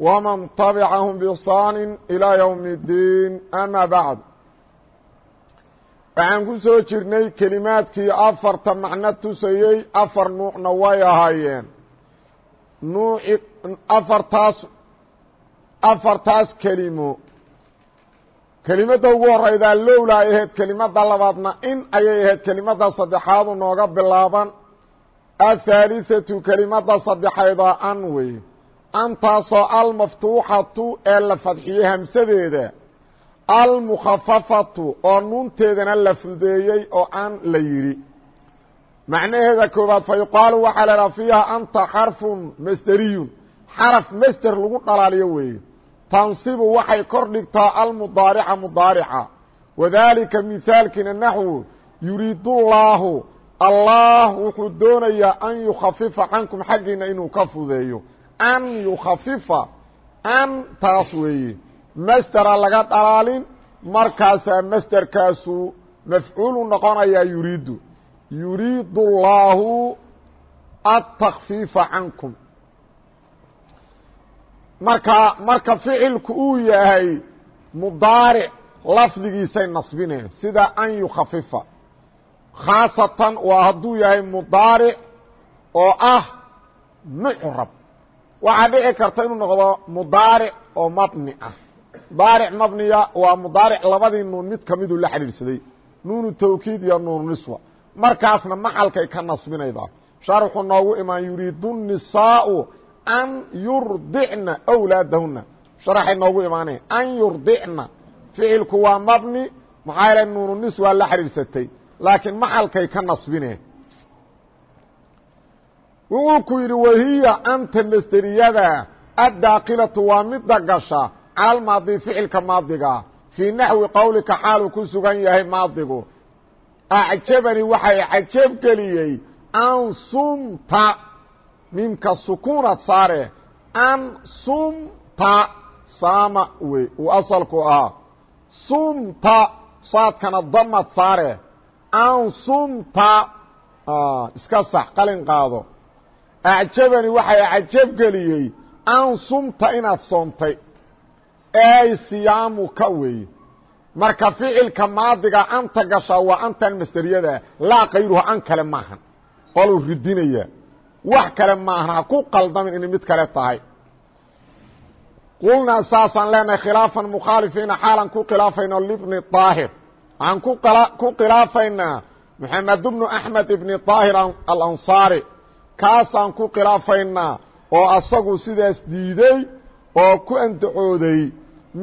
ومن طبعهم بإحsaan إلى يوم الdiin أmا baعd waxaan ku soo jirnay kelimaadkii afarta macno tusayey afar nuucna way ahaayeen nuuci afartaas afartaas kelimo kelimadda ugu horaydaa lowla ay ahayd kelimadda labaadna in ayay ahayd kelimadda saddexaadu nooga bilaaban aلثaaliثatu kelimadda saddexaydaa an wey antaasoo almaftuuxatu ee la fadxiyey hamsadeeda. Almukhafafatu oo nuunteedana la fudeeyey oo aan la yidhi. Macnaheeda koowaad fa yuqaalu waxaa la idhaha fiiha anta xarfun masderiyun xaraf masder lagu dhalaaliyo weeye. Tansibu waxay kor dhigtaa almudaarica mudaarica. Wadaalika mihaalkiina naxwu yuriidullaahu allah wuxuu doonayaa an yukhafifa cankum xaggiina inuu ka fudeeyo an yukhafifa an taas weeye masdera laga dhalaalin markaasaa masderkaasu mafcuulu noqonayaa yuriidu yuriidu اllaahu atakfiifa cankum marka marka ficilku uu yahay mudaaric lafdigiisay nasbineen sida an yukhafifa khaasatan waa hadduu yahay mudaaric oo ah mucrab waxaa dhici karta inuu noqdo mudaaric oo mabni ah. Mudaaric mabniya waa mudaaric labadii nuun mid kamiduu la xidhiidhsaday. Nuunu tawkiid iyo nuunu niswa. Markaasna maxalkay ka nasbinaydaa. Sharxu noogu imaan yuriidu nisaau an yurdicna wlaadahuna sharaxay noogu imaanaya an yurdicna. Ficilku waa mabni maxaa yaele nuunu niswa la xidhiidhsatay. Laakiin maxalkay ka nasbineen wuxuu ku yidhi wahiya anta masderiyada addaakilatu waa midda gasha cala almaadi ficilka maadiga fii naxwi qowlika xaaluu ku sugan yahay maadigu. Acjabani waxay cajab geliyey an sumta mimka sukuunad saare an sumta saama wey uu asalku ahaa. Sumta saadkana damad saare an sumta iska sax qalin qaado acjabani waxay cajab geliyey an sumta inaad soontay. Ey siyaamuka weeye marka ficilka maadiga anta gashaa waa antan masderiyada laa kayruha an kale maahan. Qoluu ridinaya wax kale maahan ha ku qaldamin inay mid kale tahay. Qulnaa saasaan leenahay khilaafan mukhaalifiina xaalan ku khilaafayno libni daahir waxaan ku khilaafaynaa maxamed bnu axmed ibni daahir alansaari kaasaan ku khilaafaynaa oo asagu sidaas diiday oo ku andacooday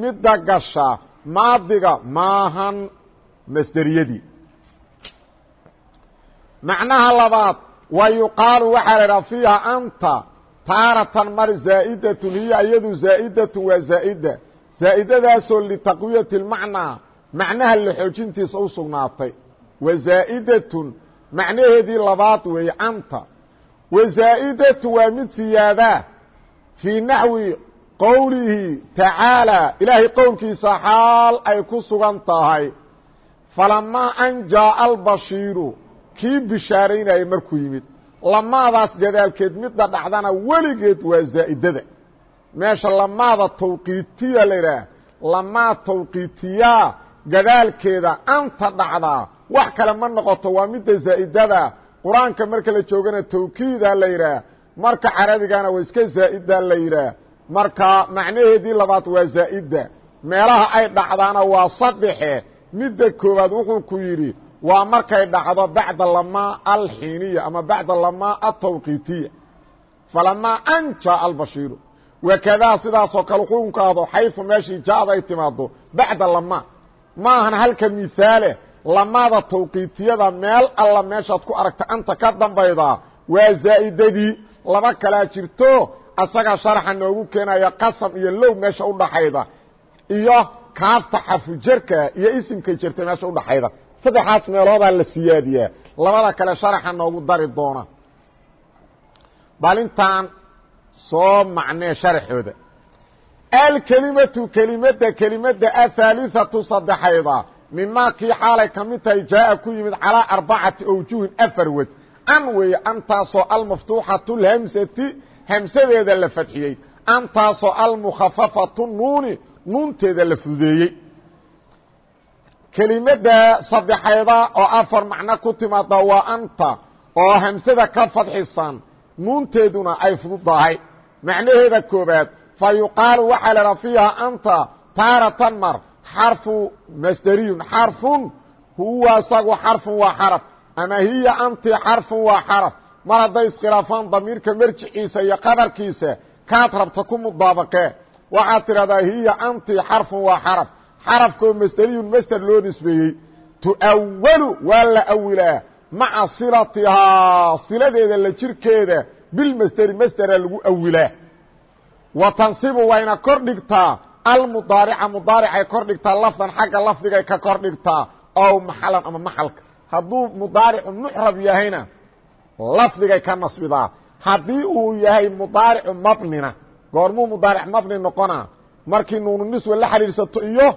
midda gasha maadiga maahan masderiyadii macnaha labaad wa yuqaalu waxaa la idhaha fiiha anta taaratan mar zaa'idatun hiya iyadu zaa'idatun waa zaa'ida. Zaa'idadaasoo litaqwiyati اlmacnaa macnaha la xoojintiisa u sugnaatay. Wa zaa'idatun macnaheedii labaad weeye anta wa zaa'idatu waa mid siyaadaa fii naxwi qowlihi tacaalى ilaahay qowlkiisa xaal ay ku sugan tahay falamaa an jaaءa albashiiru kii bishaaraynayay markuu yimid lamaadaas gadaalkeed midda dhacdana weligeed waa zaa'idada meesha lamaada tawqiitiya la idhaah lamaa tawqiitiyaa gadaalkeeda anta dhacdaa wax kale ma noqoto waa midda zaa'idada qur'aanka marka la joogana tawkiida la yidhaah marka carabigana waa iska zaa'ida la yidhaah. Marka macnaheedii labaad waa zaa'ida meelaha ay dhacdaana waa saddexe. Midda koowaad wuxuu ku yidhi waa markay dhacdo bacda lamaa alxiiniya ama bacda lamaa atawqiitiya falamaa an albashiiru. Wakadaa sidaasoo kale xukunka ahdo xayfu meeshii jaada ay timaado bacda lamaa maahan halka mihaale lamaada tawqiitiyada meel alla meeshaad ku aragta anta ka dambaydaa waa zaa'idadii. Laba kalaa jirto asagaa sharaxa noogu keenaya qasam iyo low meesha udhaxayda iyo kaafta xarfujarka iyo isimkay jirtay meesha udhaxayda saddexaas meeloodaa la siyaadiyaa labada kale sharaxa noogu dari doona. Bal intaan soo macnee sharaxooda alkelimatu kelimada kelimada ahaaliثatu saddexayda mimaa kii xaalay ka mid tahay jaaa ku yimid calaa arbacati awjuhin afar wed an weeye antaasoo almaftuuxatu lhamsati hamsadeeda la fadxiyey. Antaasoo almukhafafatu nuuni nuunteeda la fudeeyey. Kelimada saddexayda oo afar macno ku timaada waa anta oo hamsada ka fadxisan nuunteeduna ay fududahay. Macnaheeda koobaad fa yuqaalu waxaa la idhaha fiiha anta taaratan mar xarfu masderiyun xarfun huwa isagu xarfun waa xaraf ama hiya anti xarfun waa xaraf. Mar hadday iskhilaafaan damiirka merjiciisa iyo qabarkiisa kaad rabta ku mudaabaqee waxaad tidhahdaa hiya anti xarfun waa xaraf. Xarafkoo masderiyun masder loo nisbeeyey. Tu'awalu waa la awilaa. Maca silatihaa siladeeda la jirkeeda bilmasderi masdera lagu awilaa. Wa tansibu wayna kor dhigtaa almudaarica mudaaricay kor dhigtaa lafdan xagga lafdigay ka kor dhigtaa ow maxalan ama maxalka. Hadduu mudaaricu muxrab yahayna lafdigay ka nasbidaa. Haddii uu yahay mudaaricu mabnina goormuu mudaaric mabni noqonaa markii nuunu niswa la xidhiidhsato iyo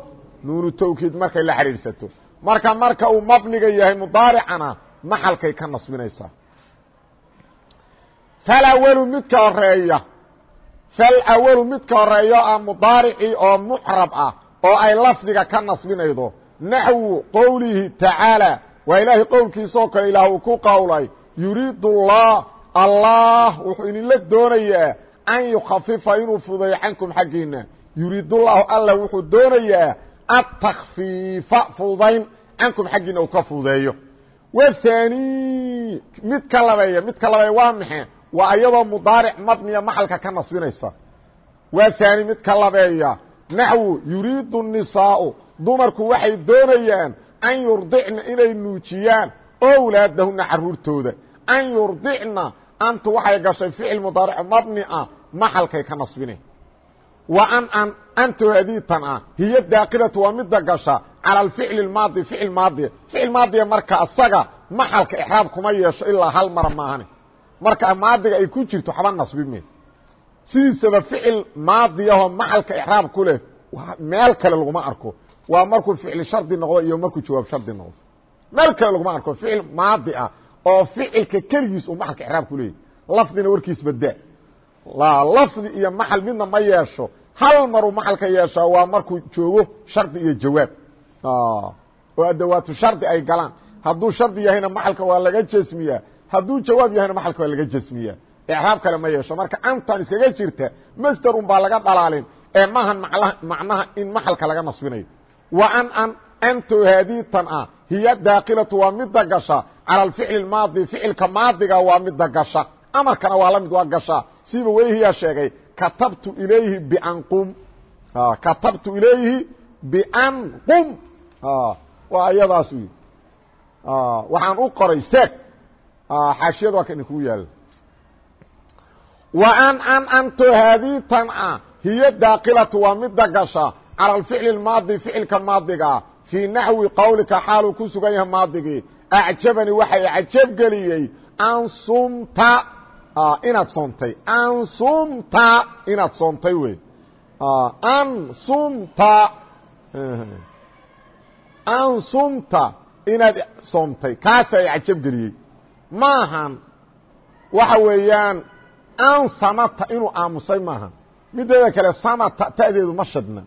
nuunu tawkiid markay la xidhiidhsato. Marka marka uu mabniga yahay mudaaricana maxalkay ka nasbinaysaa. Falawalu midka horreeya falawalu midka horeeyo ah mudaaricii oo muxrab ah oo ay lafdiga ka nasbinaydo naxwu qowlihi tacaalى waa ilaahay qowlkiisaoo kale ilaah uu ku qowlay yuriid اllah allah wuxuu idinla doonayaa an yukhafifa inuu fudeeyo cankum xaggiina yuriidullahu alla wuxuu doonayaa atakfiifa fududayn cankum xaggiina uu ka fududeeyo. Wthani mid ka labeeya mid ka waa maxe waa iyadoo mudaaric mabniya maxalka ka nasbinaysa waa haani mid ka labeeya naxwu yuriidu الnisaau dumarku waxay doonayaan an yurdicna inay nuujiyaan owlaadahuna caruurtooda an yurdicna antu waxay gashay ficil mudaaric mabni ah maxalkay ka nasbine wa an an anto hadiitan ah hiyo daakilatu waa mida gasha calى alficli اmaadi ficil maadiya ficil maadiya marka asaga maxalka exraab kuma yeesho ilaa hal mara maahane marka maadiga ay ku jirto waxba nasbi me sidiisaba ficil maadiyahoo maxalka exraab ku leh meel kale laguma arko. Waa markuu ficil shardi noqdo iyo markuu jawaab shardi noqdo. Meel kale laguma arko ficil maadi ah oo ficilka keligiis uu maxalka exraab ku leeyahy lafdina warkiis badaa lafdi iyo maxal midna ma yeesho. Hal maruu maxalka yeeshaa waa markuu joogo shardi iyo jawaab. Oo adawaatu shardi ay galaan. Hadduu shardi yahayna maxalka waa laga jesmiyaa hadduu jawaab yahayna maxalka waa laga jesmiyaa exraab kale ma yeesho. Marka antan iskaga jirta masder un baa laga dhalaalin. ee maahan macnaha in maxalka laga nasbinayo. Wa an an anto haadiitan ah. Hiya daakilatu waa mida gasha cala alficli اmaadi ficilka maadiga waa mida gasha amarkana waa la mid waa gasha. Siba weyhiyaa sheegay. Katabtu ilayhi bianqum. Katabtu ilayhi bianqum. Waa iyadaas wy waxaan u qoray istaag xaashiyada waa ka idinkugu yaalo wa an an anto haadiitan ah hiyo daakilatu waa mida gasha calى alficli اmaadi ficilka maadiga fii naxwi qowlika xaaluu ku sugan yahay maadigii acjabani waxay acjab geliyey ansumta inaad soontay ansumta inaad soontay wey ansumta ansumta inaad soomtay kaasa ay cajab geliyey maahan. Waxa weeyaan ansamata inuu aamusay maahan. Mideeda kale samata ta'deedu ma shidna.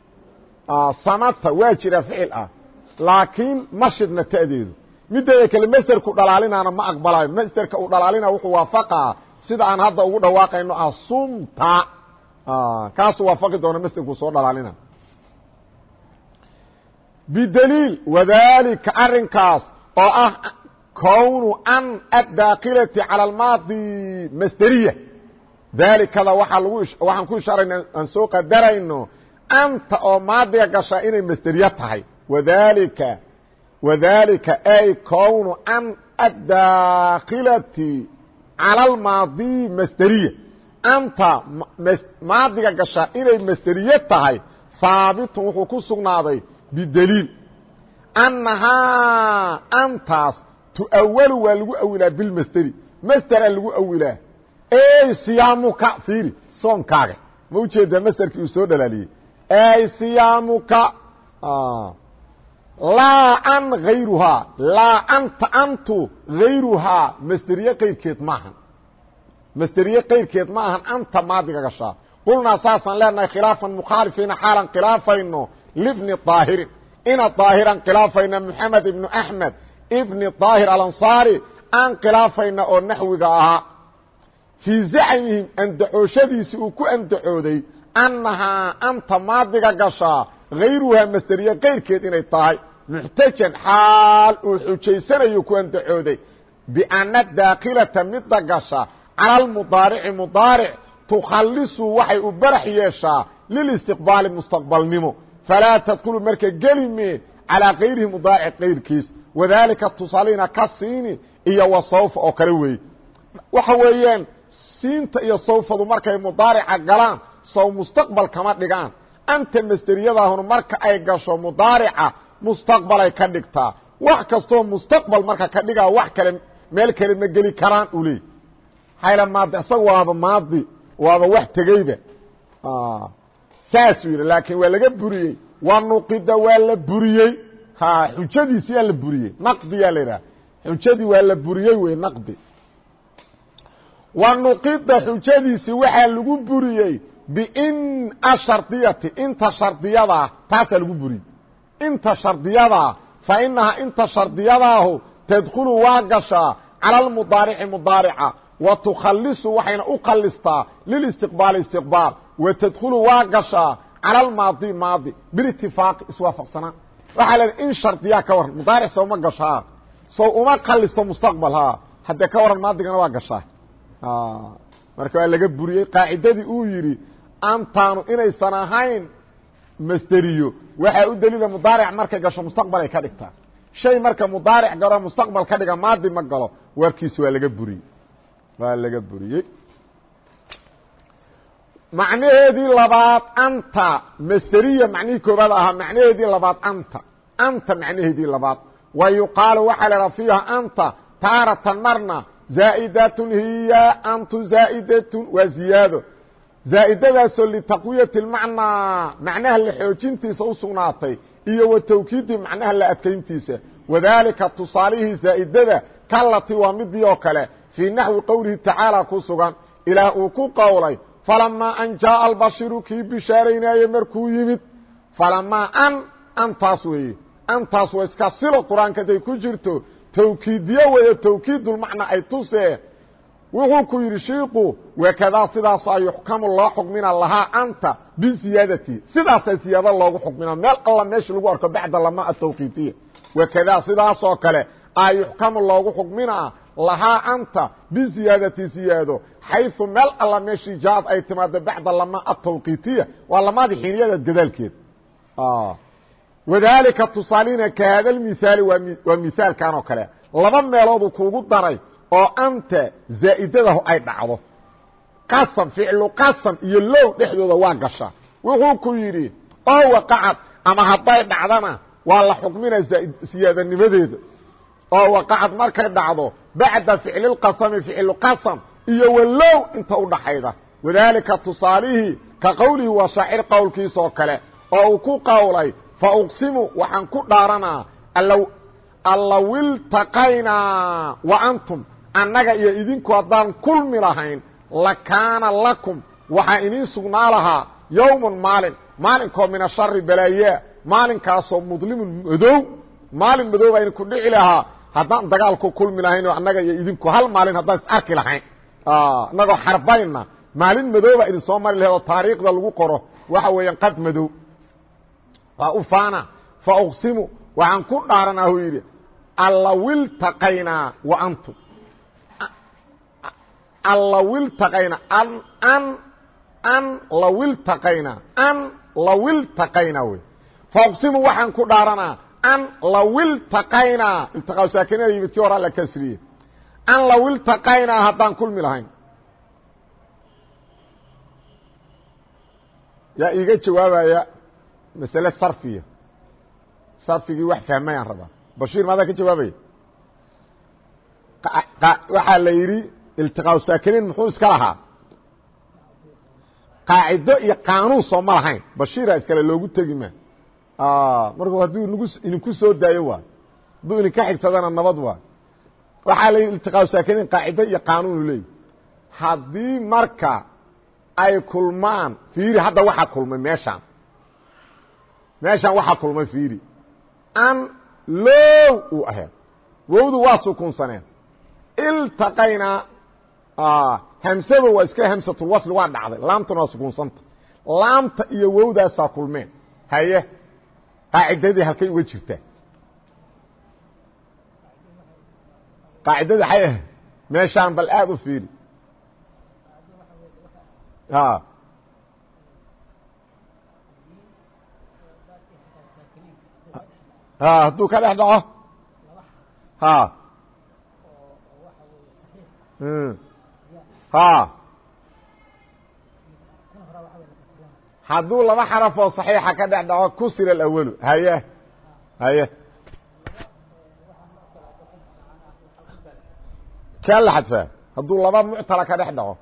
Samata waa jira ficil ah laakiin ma shidna ta'deedu. Mideeda kale masderku dhalaalinaana ma aqbalayo masderka uu dhalaalina wuxuu waafaqaa. Sida aan hadda ugu dhawaaqayno ah sumta kaasuu waafaqi doona masderku soo dhalaalina. Bidliil wadalika arinkaas oo ah addaakilati calى almaadi masderiya dalikada waaa lagu waxaan ku ishaarayna aan soo qadarayno anta oo maadiga gashaa inay masderiya tahay wadalika wadalika ay kwnu an addaakilati calى almaadi masderiya anta maadiga gashaa inay masderiye tahay haabitun wuxuu ku sugnaaday bideliil annahaa antaas tu'awalu waa lagu awilaa bilmasderi masdera lagu awilaa. Ey siyaamuka fiiri. Soonkaaga ma u jeedaa masderkii uu soo dhalaaliyey. Ey siyaamuka laa an hayruhaa laa anta antu hayruhaa masderiye qayrkeed maahan masderiye qayrkeed ma ahan. Anta maadiga gashaa qulnaa saasaan leenahay khilaafan mukhaalifiina xaalan khilaafayno. Libni daahirin ina daahiran khilaafayna moxamed ibnu axmed ibni daahir alansaari aan khilaafayna oo naxwiga ahaa. Fii zacmihim andacooshadiisii uu ku andacooday annahaa anta maadiga gashaa hayruhaa masderiye kayrkeed inay tahay. Muxtajan xaal uu xujaysanayo ku andacooday. Bianna daakilata midda gasha cala almudaarici mudaaric tukhalisu waxay u barax yeeshaa lilistiqbaali mustaqbalnimo. Falaa tadkulu marka geli mee calaa kayrihi mudaaric kayrkiis wadaalika tusaalina ka siini iyo wa sawfa oo kale weeye waxa weeyaan siinta iyo sawfadu markay mudaarica galaan sow mustaqbal kama dhigaan. Anta masderiyadaahuna marka ay gasho mudaarica mustaqbalay ka dhigtaa. Wax kastoo mustaqbal marka ka dhigaa wax kale meel kale ma geli karaan u leey hayla maadi isaga waaba maadi waaba wax tegeyba saasuu yidhi laakiin waa laga buriyey. Wa nuqida waa la buriyey xujadiisiyaa la buriyey. Naqdiyaa la yidhaha. Xujadii waa la buriyey wey naqdi. Wa nuqida xujadiisi waxaa lagu buriyey bin ashardiyati inta shardiyadaa taasaa lagu buriyey. Inta shardiyadaa fa inahaa inta shardiyadaahu tadkhulu waa gashaa cala almudaarici mudaarica wa tukhalisu waxayna u khalistaa lilistiqbaali istiqbaal wa tadkhulu waa gashaa cala almaadi maadi bilitifaaqi iswaafaqsanaan waxaa la in shardiyaa ka waran mudaaric sow ma gashaa. Sow uma khalisto mustaqbal ha haddee ka waran maadigana waa gashaa. Marka waa laga buriyey. Qaacidadii uu yidhi antaanu inaysan ahayn masderiyo. Waxaa u daliila mudaaric markay gasho mustaqbal ka dhigtaa. Shay marka mudaaric galo mustaqbal ka dhiga maadi ma galo. Warkiisa waa laga buriyey. Waa laga buriyey macnaheedii labaad anta masderiya macnihii koobaad ahaa macnaheedii labaad anta anta macnaheedii labaad. Wa yuqaalu waxaa la idhaha fiiha anta taaratan marna zaa'idatun hiya antu zaa'idatun waa ziyaado. Zaa'idadaasoo litaqwiyati lmacnaa macnaha la xoojintiisa u sugnaatay iyo wa tawkiidi macnaha la adkayntiisa. Wadaalika tusaalihii zaa'idada kalati waa midii oo kale fii naxwi qowlihi tacaala ku sugan ilaah uu ku qowlay falamaa an jaaa albashiru kii bishaaraynaaye markuu yimid falamaa an antaas weeye antaas waa iska silo qur'aanka haday ku jirto tawkiidiye weeye tawkiidulmacna ay tusee wuxuu ku yidhi shiiku wakadaa sidaasaa yuxkamu loo xukmina lahaa anta biziyaadati sidaasaa ziyaado loogu xukmina meel alla meesha lagu arko bacda lama atawqiidiya wakadaa sidaasoo kale a yuxkamu loogu xukminaa lahaa anta biziyaadati ziyaado xayثu meel alla meeshii jaaad ay timaado bacda lama atawqiitiya waa lamadii xiniyada gadaalkeed wadaalika tusaalina ka hada mihaali waa mihaalkan oo kale laba meeloodu kuugu daray oo anta zaa'idadahu ay dhacdo qasam ficlu qasam iyo low dhexdooda waa gasha wuxuu ku yidhi oo waqacad ama hadday dhacdana waa la xukmina siyaadanimadeeda oo waqacad markay dhacdo bacda ficlilqasami ficlu qasam iyo walow inta u dhaxayda. Wadaalika tusaalihii ka qowlihi waa shaacir qowlkiisoo kale oo uu ku qowlay fa uqsimu waxaan ku dhaaranaa allawiltaqaynaa wa antum annaga iyo idinku haddaan kulmi lahayn lakaana lakum waxaa idiin sugnaa lahaa yowmun maalin maalinkoo min ashari balaayaa maalinkaasoo mudlimun madow maalin madow baa idinku dhici lahaa haddaan dagaalku kulmi lahayn oo annaga iyo idinku hal maalin haddaan is arki lahayn inagoo xarbayna maalin madooba idin soo mari laheed oo taariikhda lagu qoro. Waxa weeyaan qad madow. Waa u fa uqsimu waxaan ku dhaaranaa uu yidhi allawiltaqaynaa wa antum. Allawiltaqaynaa an an an lawiltaqaynaa an lawiltaqaynaa wey fa uqsimu waxaan ku dhaaranaa an lawiltaqaynaa iltiqaa saakinada yimid kii horaa la kasriye an lawiltaqaynaa haddaan kulmi lahayn yaa iiga jawaabaya masale sarfiya sarfigii wax fahmayaan rabaa bashiir maadaa ka jawaabaya waxaa la yidhi iltiqaa saakiniin muxuu iska lahaa qaacido iyo qaanuun soo ma lahayn bashiira iskale loogu tegi ma marka hadduu nagu idinku soo daayo waay hadduu idinka xigsadana nabad waay waxaa la yidhi iltiqaa saakiniin qaacido iyo qaanuunu leeyahy haddii marka ay kulmaan fiiri hadda waxaa kulmay meeshaan. Meeshaan waxaa kulmay fiiri. An low uu ahayd wowdu waa sukunsaneen iltaqaynaa hamsada waa iska hamsatulwasli waa dhacday. Laamtuna waa sukunsanta laamta iyo wowdaasaa kulmeen. Haye qaacidadii halkay uga jirtaa qaacidadii waxay ahayd meeshaan bal aada u fiiri. Hadduu ka dhex dhaco? Ha ha hadduu laba xaraf oo صaxiixa ka dhex dhaco kusir اأwalu haye haye kaa la xadfaa hadduu laba muctala ka dhex dhaco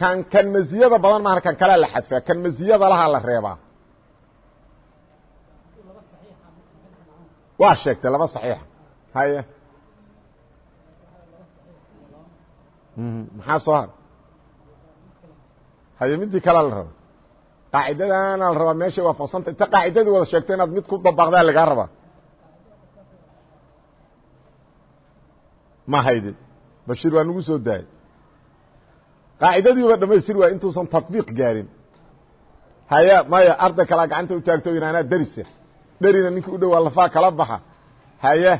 kan kan maziyada badan maana kan kalea la xadfaa kan maziyada lahaa la reebaa waa sheegtay laba صaxiixa haye maxaa soo har haye midii kalea la raba qaacidadana la rabaa meeshay waafaqsanta inta qaacidadii wada sheegto inaad mid ku dabaqdaa lagaa rabaa ma haydin bashiir waa nagu soo daayay qaacidadiiba dhamaystir waay intuusan taطbiiq gaarin. Haya maya arday kalaa gacanta u taagto yidha anaa derisa dherina ninkii u dhowaa lafaa kala baxa. Haye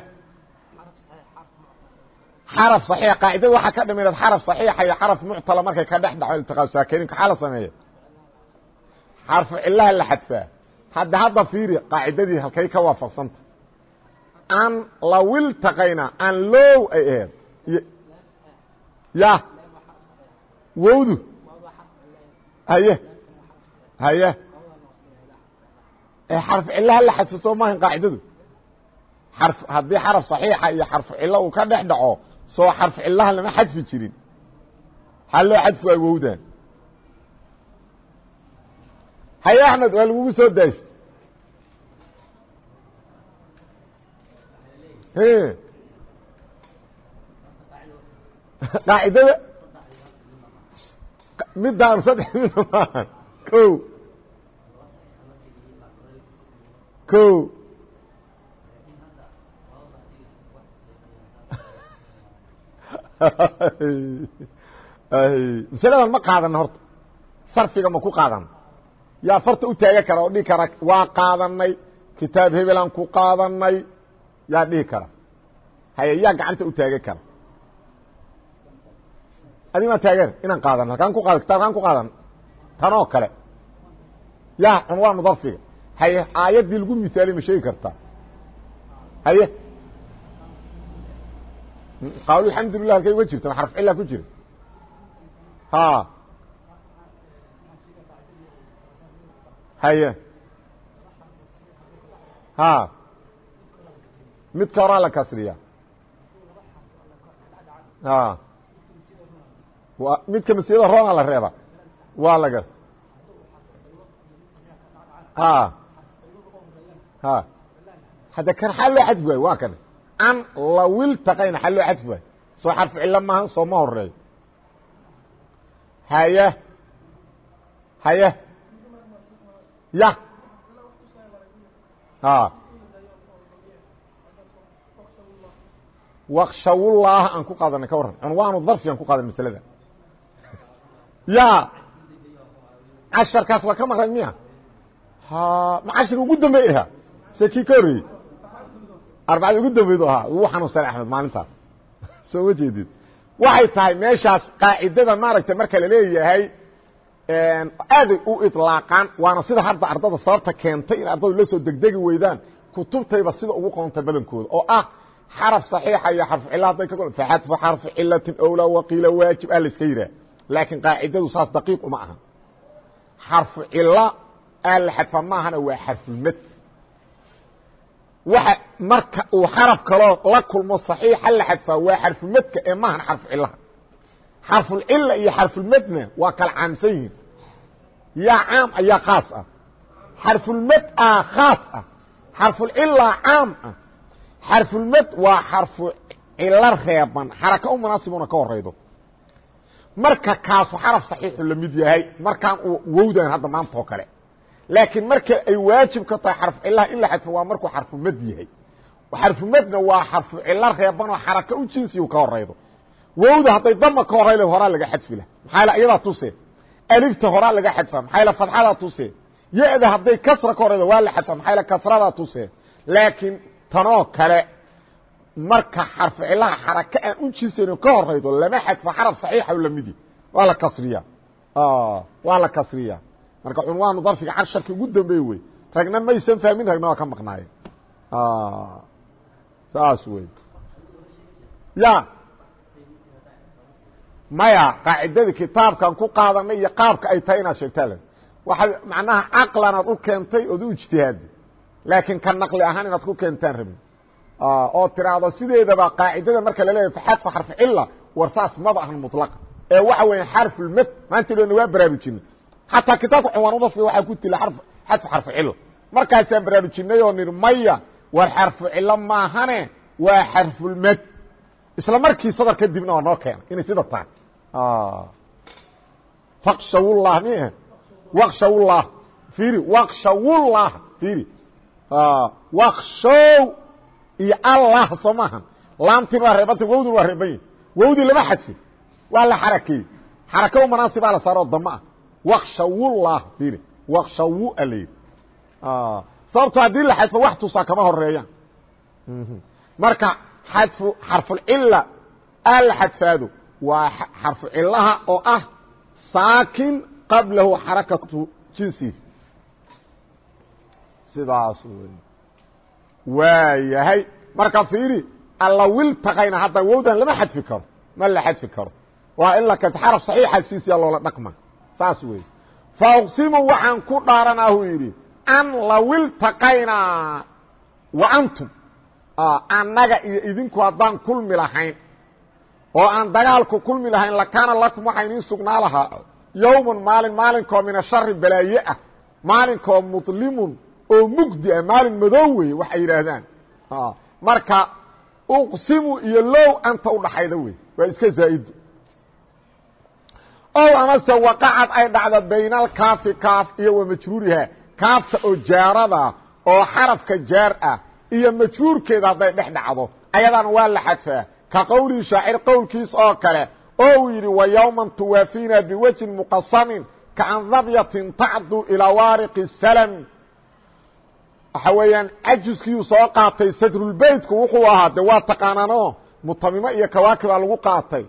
xaraf صaxiix qaacidada waxaa ka dhamayd xaraf صaxiixa iyo xaraf muctala markay ka dhex dhaco iltiqaa saakiniinka xaa la sameeya xarfu cilaha la xadfaa hadda hadda fiiri qaacidadii halkay ka waafaqsanta an lawiltaqayna an low ay aheed ya wowdu haye haye xarfu cilaha la xadfo soo maahan qaacidadu xarf haddii xaraf صaxiixa iyo xarfu cilo uu ka dhex dhaco soo xarf cilaha lama xadfi jirin. Xaa loo xadfi waay wowdan haye axmed waa lagugu soo daaysta. Qaacidada? Midaan saddex mida maahan ko ko masaladan ma qaadana horta. Sarfiga ma ku qaadana yaa farta u taaga kara oo dhihi kara waa qaadanay kitaab hebelaan ku qaadanay yaa dhihi kara. Haye yaa gacanta u taaga kara. Adi maa taagan inaan qaadano halkaan ku qaada kitaabkaan ku qaadan. Tanoo kale. Ya cunwaanu darfiga. Haye aayaddii lagu misaalay ma sheegi kartaa. Haye qaal alxamdulilah halkay uga jirta xarf cila ku jira ha haye ha midka horaa la kasriya ha midka masiyada roona la reeba waa la gar ha ha hadda kan xal loo xadfi waayo waa kan an lawiltaqayna xal loo xadfi waayo soo xarf cilo maaha soo ma horeeyo haye haye ya. Ha wakshawullaah aan ku qaadanay ka warran. Cunwaanu darfi aan ku qaadanay masalada. Ya. Casharkaas waa ka maqlay miya? Ha ma cashir ugu dambeey ahaa se kii ka horreeyey arbacada ugu dambeyd ahaa wuu xanuunsanay axmed maalintaas. Soo ma jeedid waxay tahay meeshaas qaacidada maaragtay marka la leeyahay aaday u iطlaaqaan waana sida hadda ardada sababta keentay in ardadu la soo degdegi weydaan kutubtayba sida ugu qoonta badankooda. Oo ah xaraf صaxiixa iyo xarfu cila hadday ka faxadfu xarfu cilatin owla waqiila waajib ah la iska yidhaah laakiin qaacidadu saas daqiiq uma aha. Xarfu cilo aa la xadfa maahana waa xarfulmad waxa marka uu xaraf kaloo la kulmo صaxiixa la waa xarfulmadka ee maahan xarfu cilaha xarfulcila iyo xarfulmadna waa kala caamsan yihiin. Yaa caam ayaa khaas ah. Xarfulmad a khaas ah. Xarfulcila caam ah. Xarfulmad waa xarfu cilo reeban. Xaraka u munaasibuna ka horaydo marka kaasu xaraf saxiixu la mid yahay markaan uu wowdan hadda maanta kale laakiin marka ay waajib ka tahay xarfu cilaha in la xadfo waa markuu xarfumad yahay. Xarfumadna waa xarfu cilo reeban oo xaraka u jinsiyu ka horaydo wowda hadday dama ka horayla horaa laga xadfi lah maxaa iyadaa tuse alifta horaa laga xadfa. Maxaa fadxadaa tuse ya-da hadday kasra ka horaydo waa la xadfa. Maxaa kasradaa tuse laakiin tanoo kale marka xarfu cilaha xaraka aan u jinsayno ka horaydo lama xadfo xaraf saxiixa lamidi waa la kasriya waa la kasriya marka cunwaanu darfiga casharka ugu dambeey wey ragna maysan fahmin ragna waa ka maqnaaye saas wey ya. Maya qaacidadii kitaabkan ku qaadanay iyo qaabka ay tahay inaad sheegtaa waxaad macnaha caqlan aad u keentay ood u ijtihaadi. Laakiin ka naqli ahaan inaad ku keentaan rabin. Oo tiraahdo sideedaba qaacidada marka la leeyahy xadfa xarfu cila war saas maba ahan mطlaqa ee waxa weya xarfulmad maanta dhoona waa baraarujinay xataa kitaabka cunwaanudafki waxaa ku tila xadfu xarfu cilo. Markaasaan baraarujinay oo nidhi maya war xarfu cilo maahane? Waa xarfulmad isla markii sadar kadibna waa noo keena inay sida tahay. Faqshawullah mi waqshawullah fiiri waqshawullah fiiri. Waqshow iyo allah soo maahan laamtin waa reebanta wowdin waa reeban yihi wowdii lama xadfin waa la xarakeeyey xaraka u manaasibaa la saaroo dama ah waqshawullah fiiri waqshawu a la yidhi sababto haddii la xadfo wax tusaa kama horeeyaan marka xadfu xarfulcila aa la xadfaado waa xarfu cilaha oo ah saakin qablahu xarakatu jinsi. Sidaas wey waa yahay. Marka fiiri alla wiltaqayna hadda wowdan lama xadfi karo ma la xadfi karo. Waa in la kat xaraf saxiixa siisiya loola dhaqma saas wey fa uqsimu waxaan ku dhaaranaahu yidhi an lawiltaqaynaa wa antum. Annaga iyo idinku haddaan kulmi lahayn oo aan dagaalku kulmi lahayn lakaana lakum waxaa idiin sugnaa lahaa yowman maalin maalinkoo min ashari balaaye ah maalinkoo mudlimun oo mugdi ah maalin madow weeye waxay yidhaahdaan. Marka uqsimu iyo low anta udhaxayda wey waa iska zaa'ido ow amase waqacad ay dhacdo bayna alkaafi kaaf iyo wa majruuriha kaafta oo jaarada oo xarafka jaar ah iyo majruurkeeda hadday dhex dhacdo ayadana waa la xadfaa. Ka qowlihi shaacir qowlkiis oo kale oo uu yidhi wa yowman tuwaafiina biwajhin muqasamin kaandabyatin tacdu ilaa waariqi salam. Waxa weeyaan cajuskiyuu soo qaatay sadrulbeytku wuxuu ahaa de waa taqaanaano mutamimo iyo kawaakibaa lagu qaatay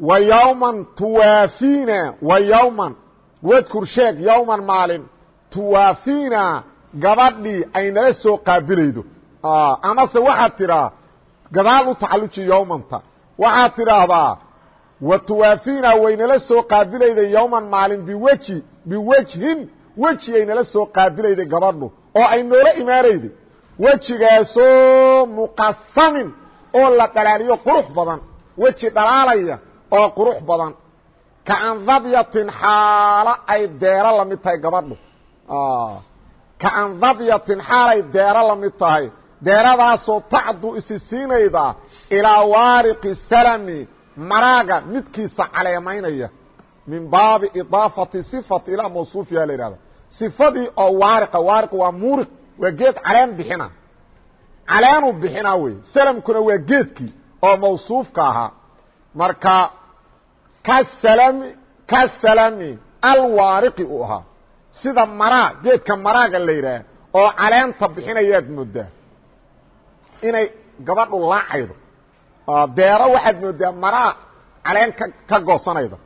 wa yowman tuwaafiina wa yowman wadkur sheeg yowman maalin tuwaafiina gabadhii ay nala soo qaabilaydo. Amase waxaad tidhaa gadaal u tacalluji yowmanta waxaad tidhaahdaa wa tuwaafiina waynala soo qaabilayday yowman maalin biweji biwejhin weji ay nala soo qaabilayday gabadhu oo ay noola imaanayday wejigaasoo muqasamin oo la dhalaaliyo qurux badan. Weji dhalaalaya oo qurux badan. Ka andabyatin xaalo ay deero la mid tahay gabadhu. Ka andabyatin xaalay deero la mid tahay. Deeradaasoo tacdu isi ilaa waariqi salami maraaga midkiisa caleemaynaya. Min baabi idaafati sifati ilaa mawsuufiha la yihahda sifadii oo waariqa waariq waa muuriq waa geed caleen bixina. Caleenu bixina wey salamkuna waa geedkii oo mawsuufka ahaa. Marka kasalami alwaariqi uu ahaa. Sida maraa geedka maraaga la yidhaah oo caleenta bixinayaad moodaa. Inay gabadhu laacaydo. Deero waxaad moodaa maraa caleen ka ka goosanayda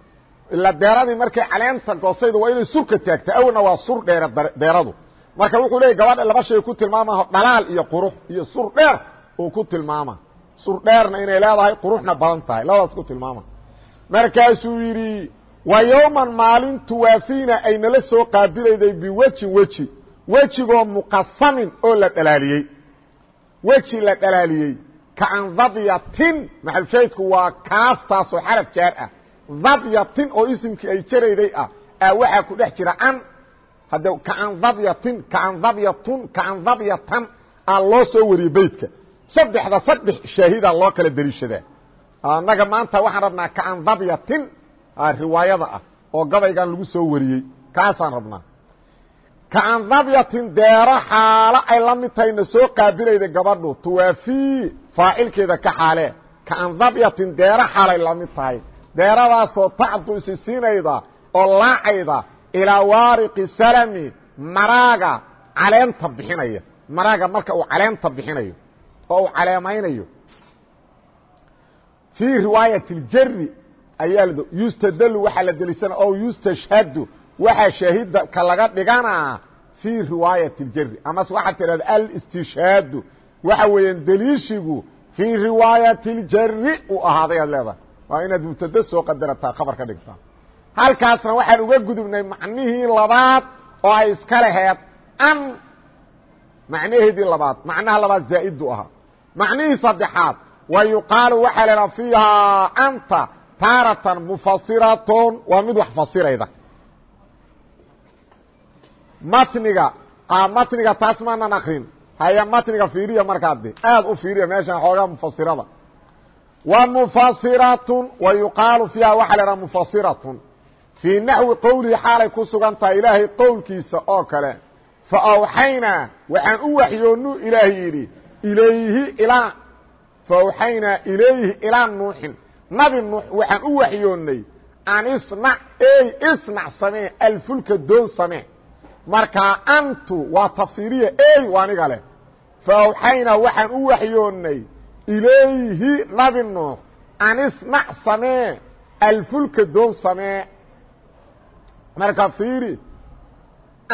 ilaa deeradii markay caleenta goosayda waa inay surka taagta. Awalna waa sur dheer deeradu marka wuxuu leeyay gabadha laba shay ku tilmaamaho dhalaal iyo qurux iyo sur dheer uu ku tilmaama. Sur dheerna inay leedahay quruxna badan tahay. Labadaas ku tilmaama markaasuu yidhi wa yowman maalin tuwaafiina ay nala soo qaabilayday biwejin weji wejigoo muqasamin oo la dhalaaliyey. Weji la dhalaaliyey kaan dabyatin maxalshaydku waa kaaftaasoo xaraf jaar ah. Dabyatin oo isimkii ay jarayday ah aa waxaa ku dhex jira an hadde kaan dabyatin kaan dabyatun kaan dabyatan aa loo soo wariyey beydka. Saddexda saddex shaahida loo kala deliishadaa annaga maanta waxaan rabnaa kaan dabyatin riwaayada ah oo gabaygan lagu soo wariyey. Kaasaan rabnaa. Kaandabyatin deero xaalo ay la mid tahay na soo qaabilayda gabadhu tuwaafii faacilkeeda ka xaalee. Kaandabyatin deero xaalay la mid tahay. Deeradaasoo tacdu isi siinayda oo laacayda ilaa waariqi salami maraaga caleenta bixinaya. Maraaga marka uu caleenta bixinayo oo uu caleemaynayo fii riwaayati اljari ayaa yustadlu waxaa la delisana o yustashhadu waxaa shaahida ka laga dhiganaa fii riwaayat اljari amase waxaad tidhahda alاstishaadu waxa weeyaan deliishigu fii riwaayati اljari uu ahaaday aad leedahay waa inaad mubtado soo qadarataa khabar ka dhigtaa halkaasna waxaan uga gudubnay macnihii labaad oo ay iska laheed an macnaheedii labaad macnaha labaad zaa'iddu ahaa macnihii saddexaad wa yuqaalu waxaa la idhaha fiihaa anta taaratan mufasiratun waa mid wax fasirayda matniga matniga taas maanan akrin haya matniga fiiriya markaade aad u fiiriya meeshan xoogaa mufasirada wa mufasiratun wa yuqaalu fiiha waxaa la idhaha mufasiratun fii naxwi qowlihi xaalay ku sugan tahay ilaahay qowlkiisa oo kale fa awxaynaa waxaan u waxyoonu ilaah yidhi ilayhi ilaa fa awxaynaa ilayhi ilaa nuuxin nabi nuux waxaan u waxyoonnay an isnac ey isnac samee alfulka doon samee markaa antu waa tafsiiriya ey waa aniga leh. Fa awxaynaa waxaan u waxyoonnay ilayhi nabi nuux an isnac samee alfulka doon samee marka fiiri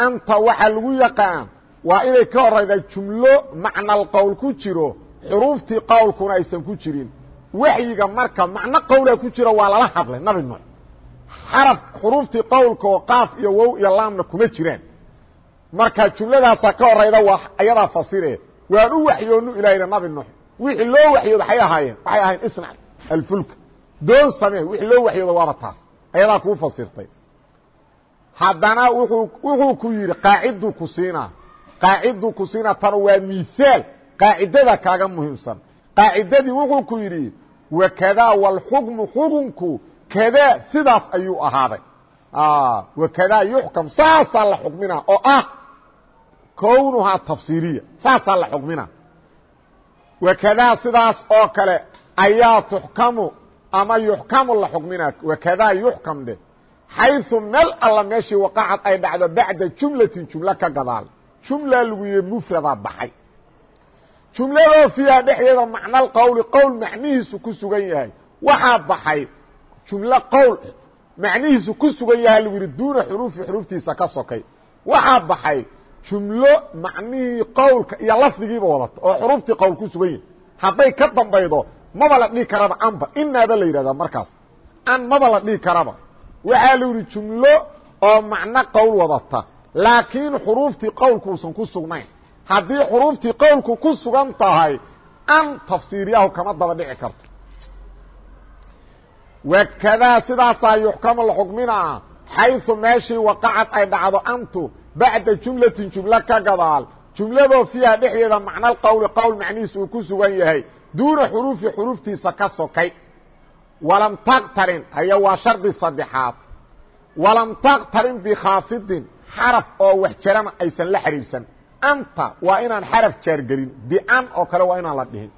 anta waxaa lagu yaqaan waa inay ka horayda jumlo macnal qowl ku jiro xuruuftii qowlkuna aysan ku jirin waxyiga marka macno qowla ku jiro waa lala hadlay nabi nuux xaraf xuruuftii qowlka oo qaaf iyo wow iyo laamna kuma jiraan. Marka jumladaasaa ka horayda waa ayadaa fasire waan u waxyoonu ilahayna nabi nuux wixii loo waxyooda waxay ahaayeen? Waxay ahayn isnac alfulka doon samee wixii loo waxyooda waaba taas. Ayadaa kuu fasirtay. Haddana wuxuu ku yidhi qaaciduu ku siinaa. Qaaciduu ku siinaa tan waa mihaal qaacidada kaaga muhiimsan. Qaacidadii wuxuu ku yidhi wakadaa wاlxukmu xukunku kadaa sidaas ayuu ahaaday. Wakadaa yuxkam saasaa la xukmina oo ah kownuhaa tafsiiriya saasaa la xukmina. Wakadaa sidaas oo kale ayaa tuxkamu ama yuxkamu la xukmina. Wakadaa yuxkam dheh xayثu meel alla meeshii waqacad ay dhacdo bacda jumlatin jumlo ka gadaal. Jumla lagu yihi mufradaa baxay jumladoo fiiha dhexdeeda macnal qowli qowl macnihiisu ku sugan yahay. Waxaa baxay jumlo qowl macnihiisu ku sugan yahay lagu yidhi duuna xuruufi xuruuftiisa ka sokay. Waxaa baxay jumlo macnihii qowlka iyo lafdigiiba wadata oo xuruuftii qowl ku sugan yahay. Hadday ka dambaydo maba la dhihi karaba anba inaaba la yidhahdaa markaas. An maba la dhihi karaba. Waxaa la yidhi jumlo oo macno qowl wadata. Laakiin xuruuftii qowlkuusan ku sugnayn haddii xuruuftii qowlku ku sugan tahay an tafsiiriyahu kama daba dhici karto. Wakadaa sidaasaa yuxkamu la xukminaa xayثu meeshii waqacad ay dhacdo antu bacda jumlatin jumlo ka gadaal. Jumladoo fiiha dhexdeeda macnal qowli qowl macnihiis uu ku sugan yahay. Duuna xuruufi xuruuftiisa ka sokay. Walam taktarin haya waa shardi saddexaad. Walam taktarin bikhaafidin xaraf oo wax jarana aysan la xidhiidhsan anta waa inaan xaraf jaargelin bian oo kale waa inaan la dhihin.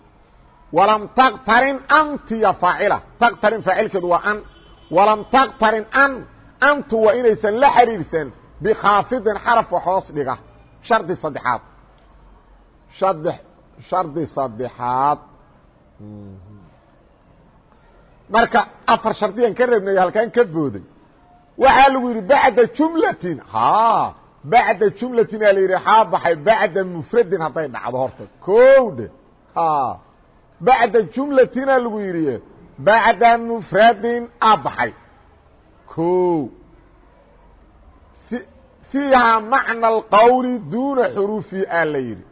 Walam taktarin antiya faacila. Taktarin faacilkeedu waa an. Walam taktarin an antu waa inaysan la xidhiidhsan bikhaafidin xaraf wax hoos dhiga. Shardi saddexaad. Saddex shardi saddexaad. Marka afar shardiyan ka rabnay halkaan ka booday. Waxaa lagu yidhi bacda jumlatin bacda jumlatin aa la yidhi xaa baxay bacda mufradin hadday dhacdo horta. Kow dhe ha! Bacda jumlatina lagu yidhi bacda mufradin a baxay. O fiihaa macna alqowli duuna xuruufi a la yidhi.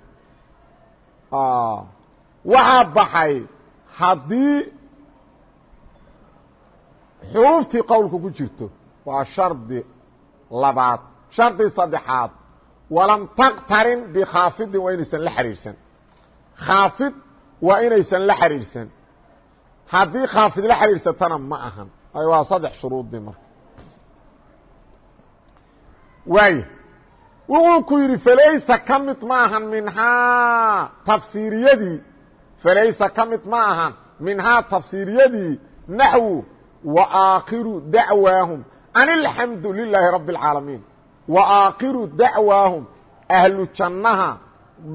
Waxaa baxay haddii xuruuftii qowlka ku jirto waa shardi labaad shardi saddexaad walam taqtarin bikhaafidin waa inaysan la xariirsan khaafid waa inaysan la xariirsan haddii khaafid la xariirsatana ma ahan. Waa saddex shuruudii marka. Waaya wuxuu ku yidhi falaysa ka mid ma ahan minhaa tafsiiriyadii. Falaysa ka mid ma ahan minhaa tafsiiriyadii naxwu wa aakhiru dacwaahum an alxamdu lilaahi rabbi اlcaalamiin wa aakhiru dacwaahum ahlu jannaha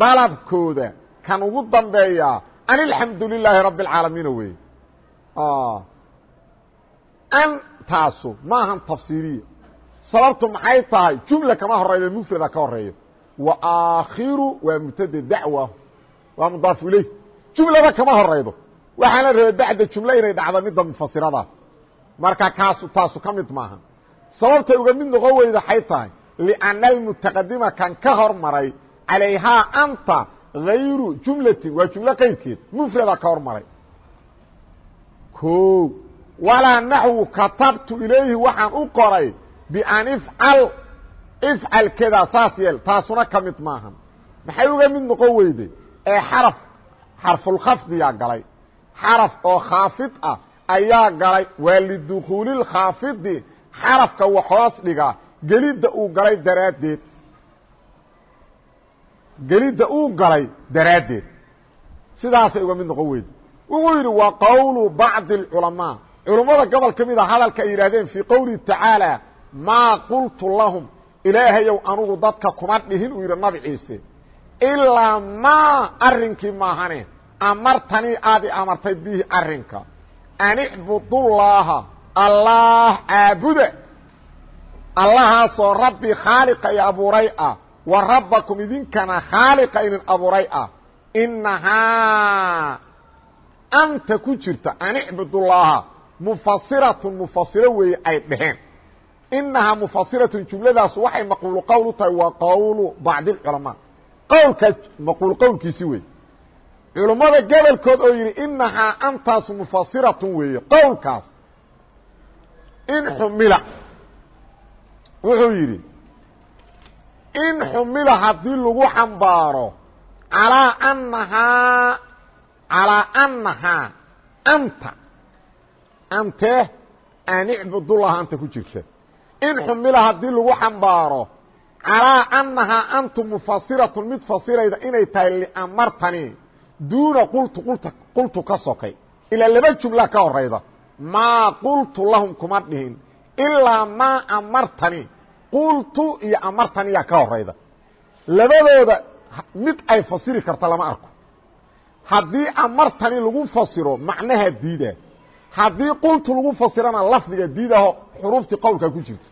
dalabkooda kan ugu dambeeyaa an alxamdu lilaahi rabbi اlcaalamiina weeye an taasu ma ahan tafsiiriya sababtu maxay tahay? Jumla kama horeyda mufrada ka horeeyo wa aakhiru waa mubtade dacwahu waa mudaaf ilayh. Jumlada kama horeydo waxaana rabay bacda jumle inay dhacdo midda mufasirada. Marka kaasu taasu ka mid maaha sababtay uga mid noqon weyda waxay tahay lianna almutaqadima kan ka hormaray calayhaa anta hayru jumlatin waa jumlo qaydkeed mufrada ka hormaray. O walaa naxwu katabtu ilayhi waxaan u qoray ban ifcal ifcal kedaa saas yeel taasuna ka mid maxay uga mid noqon weyday ee xaraf xarfulkhafdiyaa galay. Xaraf oo khaafid ah ayaa galay waa lidukhuuli lkhaafidi xarafka wax hoos dhigaa gelidda uu galay daraaddeed. Gelidda uu galay daraaddeed. Sidaasay uga mid noqon weyday wuxuu yidhi waa qowlu bacdi اlculamaa culummada gobol ka mid a hadalka ay yidhahdeen fii qowlihi tacaalى maa qultu lahum ilaahayow anugu dadka kuma dhihin uu yidhi nabi ciise. Ilaa maa arrinkii maahane amartanii aad i amartay bihi arrinka. An icbudullaaha allaah caabuda. Allahaasoo rabbi khaaliqa i abuuray ah. Wa rabbakum idinkana khaaliqa idin abuuray ah. Innahaa anta ku jirta an icbudullaaha mufasiratun mufasiro weeye ay dheheen inahaa mufasiratun jumladaas waxay maquulu qowl u tahay waa qowlu bacdi اculamaa qowlkaas maquul qowlkiisi wey culummada gobolkood oo yidhi inahaa antaasu mufasiratun weeye. Qowlkaas in xumila. Wuxuu yidhi in xumila haddii lagu xambaaro alaa anahaa calaa annahaa anta antee an icbudullah anta ku jirta. In xumila haddii lagu xambaaro calىa annahaa antum mufasiratun mid fasirayda inay tahay liamartani duuna qultu qultu ka sokay. Ilaa laba jumla ka horayda maa qultu lahum kuma dhihin ilaa maa amartani qultu iyo amartaniyaa ka horayda labadooda mid ay fasiri karta lama arko. Haddii amartani lagu fasiro macnaha diida. Haddii qultu lagu fasirana lafdiga diidaho xuruuftii qowlkaa ku jirta.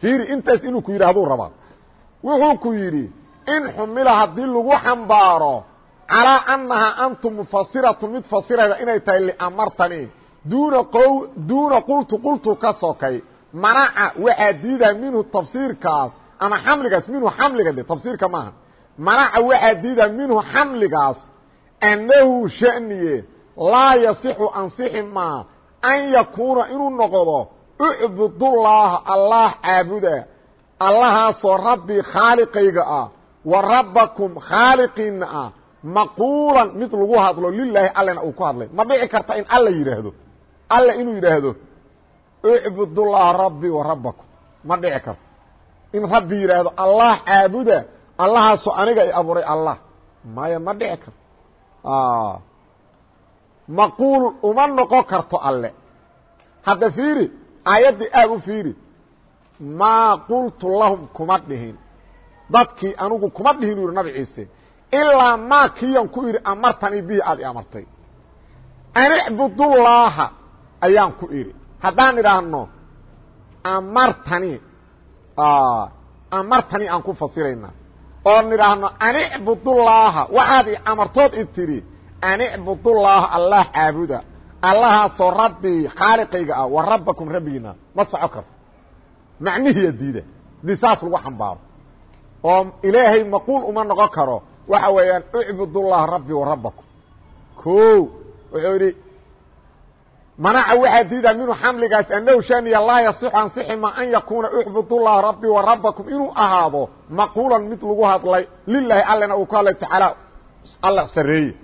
Fiiri intaas inuu ku yidhaahduu rabaa. Wuxuu ku yidhi in xumila haddii lagu xambaaro calىa annahaa antum mufasiratun mid fasirayda inay tahay liamartani duuna qultu qultu ka sokay manaca waxaa diidaa minhu tafsiirkaas ama xamligaas minhu xamliga de tafsiirka maaha. Manaca waxaa diidaa minhu xamligaas annahu shaniye laa yasixu ansixi maa an yakuuna inuu noqdo ucbudullaaha allah caabuda. Allahaasoo rabbii khaaliqayga ah wa rabbakum khaaliqiinna ah maquulan mid lagu hadlo lilaahi allena uu ku hadlay. Ma dhici karta in alla yidhaahdo alle inuu yidhaahdo ucbudullaaha rabbii wa rabbakum. Ma dhici karto. In rabbi yidhaahdo allah caabuda allahaasoo aniga i abuuray allah maya ma dhici karto. Maquul uma noqon karto alle. Hadda fiiri aayaddii aad u fiiri maa qultu lahum kuma dhihin. Dadkii anigu kuma dhihin u yidhi nabi ciise. Ilaa maa kiyan ku idhi amartanii bihi aad i amartay. An icbudullaaha ayaan ku idhi haddaan idhaahno amartanii amartanii aan ku fasiraynaa oo nidhaahno an icbudullaaha waxaad i amartood i tidhi an icbudullaaha allah caabuda. Allahaasoo rabbii khaaliqayga ah wa rabbakum rabbigiina. Ma soco karto. Macnihiiya diida. Hadii saas lagu xambaaro. Oo ilaahay maquul uma noqon karo. Waxa weeyaan ucbudullaha rabbi wa rabbakum. Ko wuxuu yidhi manaca waxaa diida minhu xamligaas annahu shaniya laa yasixu ansixi ma an yakuuna ucbudullaha rabbi wa rabbakum. Inuu ahaado maquulan mid lagu hadlay lilaahi allena uu ku hadlay tacaala. Alla sareeye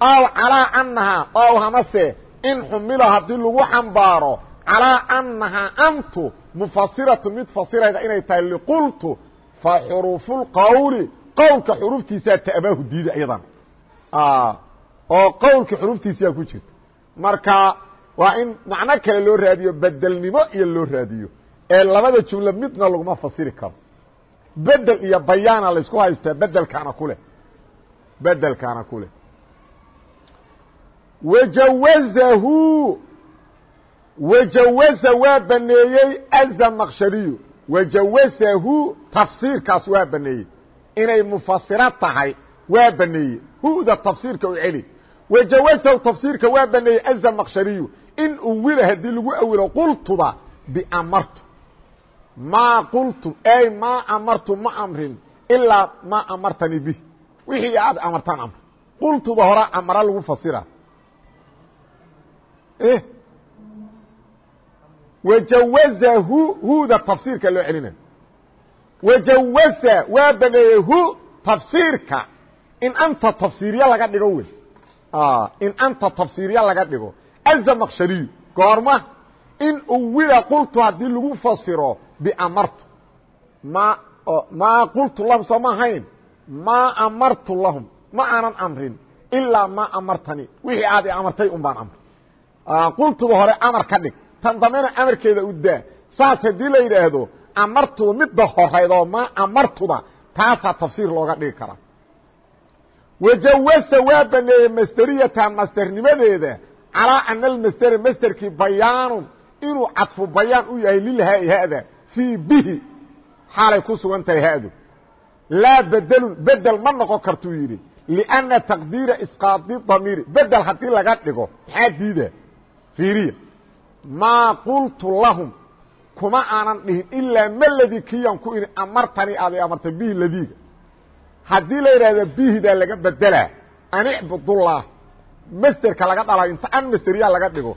aw calaa annahaa ow hamase in xumila haddii lagu xambaaro calaa annahaa antu mufasiratu mid fasirayda inay tahay liqultu fa xuruufulqawli qowlka xuruftiisaa ta'baahu diida iyadan. Oo qowlka xuruftiisaa ku jirta marka waa in macno kale loo raadiyo bedelnimo iyo loo raadiyo. Ee labada jumlo midna laguma fasiri karo. Bedel iyo bayaana laysku haystaa bedelkaana kuleh bedelkaana kuleh wajawazahu wajawaza waa baneeyey azamaqshariyu wajawazahu tafsiirkaas waa baneeyey. Inay mufasiro tahay waa baneeyey. Huda tafsiirka u celi. Wajawazahu tafsiirka waa baneeyey azamaqshariyu in uwila haddii lagu awilo qultuda biamartu. Maa qultum ay maa amartu ma amrin ilaa maa amartanii bih wixii aad amartaan amr. Qultuda hore amara lagu fasira. Wajawazahu huda tafsiirka loo celina. Wajawaza waa baneeyey hu tafsiirka. In anta tafsiiriya laga dhigo wey. In anta tafsiiriya laga dhigo azamaqshariyu goorma in uwila qultu haddii lagu fasiro biamartu ma maa qultu lahum soo ma amartu lahum ma aanan amrin ilaa maa amartanii wixii aad i amartay un baan amray qultuba hore amar ka dhig tan dambena amarkeeda u daa saas haddii la yidhaahdo amartuda midda horaydoo ma amartuda taasaa tafsiir looga dhigi karaa wajawasa waa baneeyey masderiyata masdernimadeeda calaa ana almasdera masderkii bayaanun inuu cadfu bayaan u yahay lilhaai hada fii bihi xaalay ku sugan tahay hadu laa bedelun bedel ma noqon kartuu yidhi lianna taqdiira isqaadi damiiri bedel haddii laga dhigo maxaa diida? Fiiriya. Maa qultu lahum kuma aanan dhihin ilaa ma ladii kiyan ku ini amartanii aad amartay bihi ladiiga haddii la yidhahdo bihdaa laga bedelaa. An icbudullah masderka laga dhalayo inta an masderiya laga dhigo.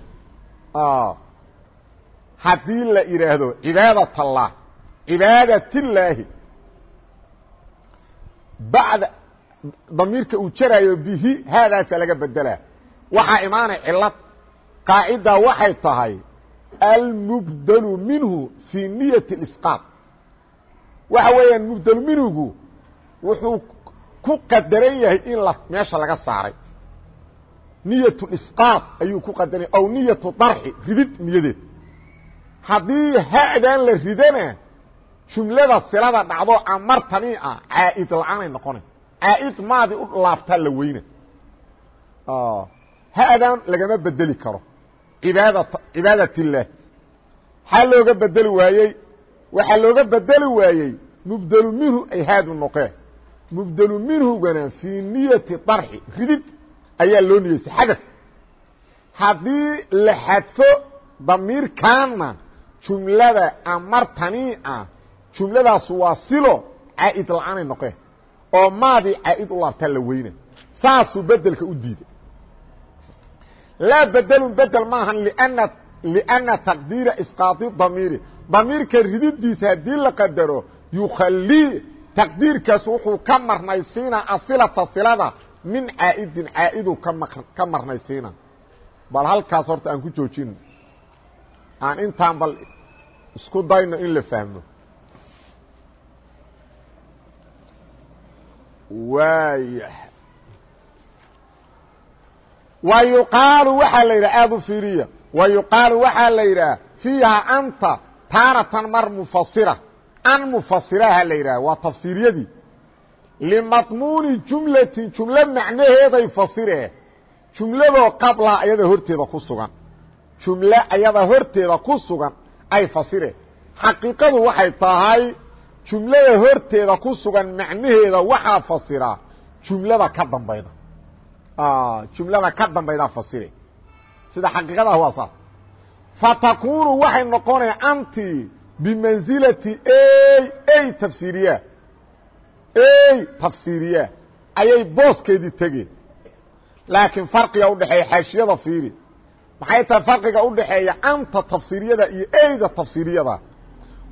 Haddii la yidhaahdo cibaadat allah cibaadatillaahi bacda damiirka uu jaraayo bihi haadaasa laga bedelaa waxaa imaanay cilad qaacida waxay tahay almubdlu minhu fii niyat اlisqaaq waxa weeyaan mubdelu minhugu wuxuu ku qadaran yahay in meesha laga saaray niyat اlisqaaq ayuu ku qadaran yahy aw niyatu darxi ridid niyadeed haddii ha'dan la ridana jumlada silada dhacdo amartani ah caa'id la'aanay noqonay. Caa'id maadi u laabtaa la weyna ha'dan lagama bedeli karo. Ibaada cibaadat looga bedeli waayey waxaa looga bedeli waayey mubdelu minhu ay haadu noqeen. Mubdelu minhugana fii niyati darxi ridid ayaa loo niyeysay xadaf. Haddii la xadfo damiirkaanna jumlada amartanii ah jumladaasu waa silo caa'id la'aanay noqeen oo maadii caa'id u laabtaa la weyna saasuu bedelka u diiday. Laa bedelun bedel maahan lna lianna taqdiira isqaadi damiiri. Damiirka rididiisa haddii la qadaro yukhallii taqdiirkaas wuxuu ka marnaysiinaa asilata silada min caa'idin caa'idu ka marnaysiina. Bal halkaas horta aan ku joojino aan intaan bal isku dayno in la fahmo. Waaya wa yuqaalu waxaa la yidhaha aada u fiiriya. Wa yuqaalu waxaa la yidhaha fiiha anta taaratan mar mufasira an mufasiraha la yidhaha waa tafsiiryadii limadmuuni jumlatin jumlo macnaheeday fasiree jumladoo qablaa ayada horteeda ku sugan jumlo ayada horteeda ku sugan ay fasireen xaqiiqadu waxay tahay jumlada horteeda ku sugan macnaheeda waxaa fasiraa jumlada ka dambayda jumlada ka dambaydaa fasire sida xaqiiqadaah waa saas fatakunu waxay noqonaya anti bimansilati ey ey tafsiiriya ey tafsiiriya ayay booskeedii tegeen laakiin farqiga udhexeeya xaashiyada fiiri. Maxay tahay farqiga udhaxeeya anta tafsiiriyada iyo eyda tafsiiriyada.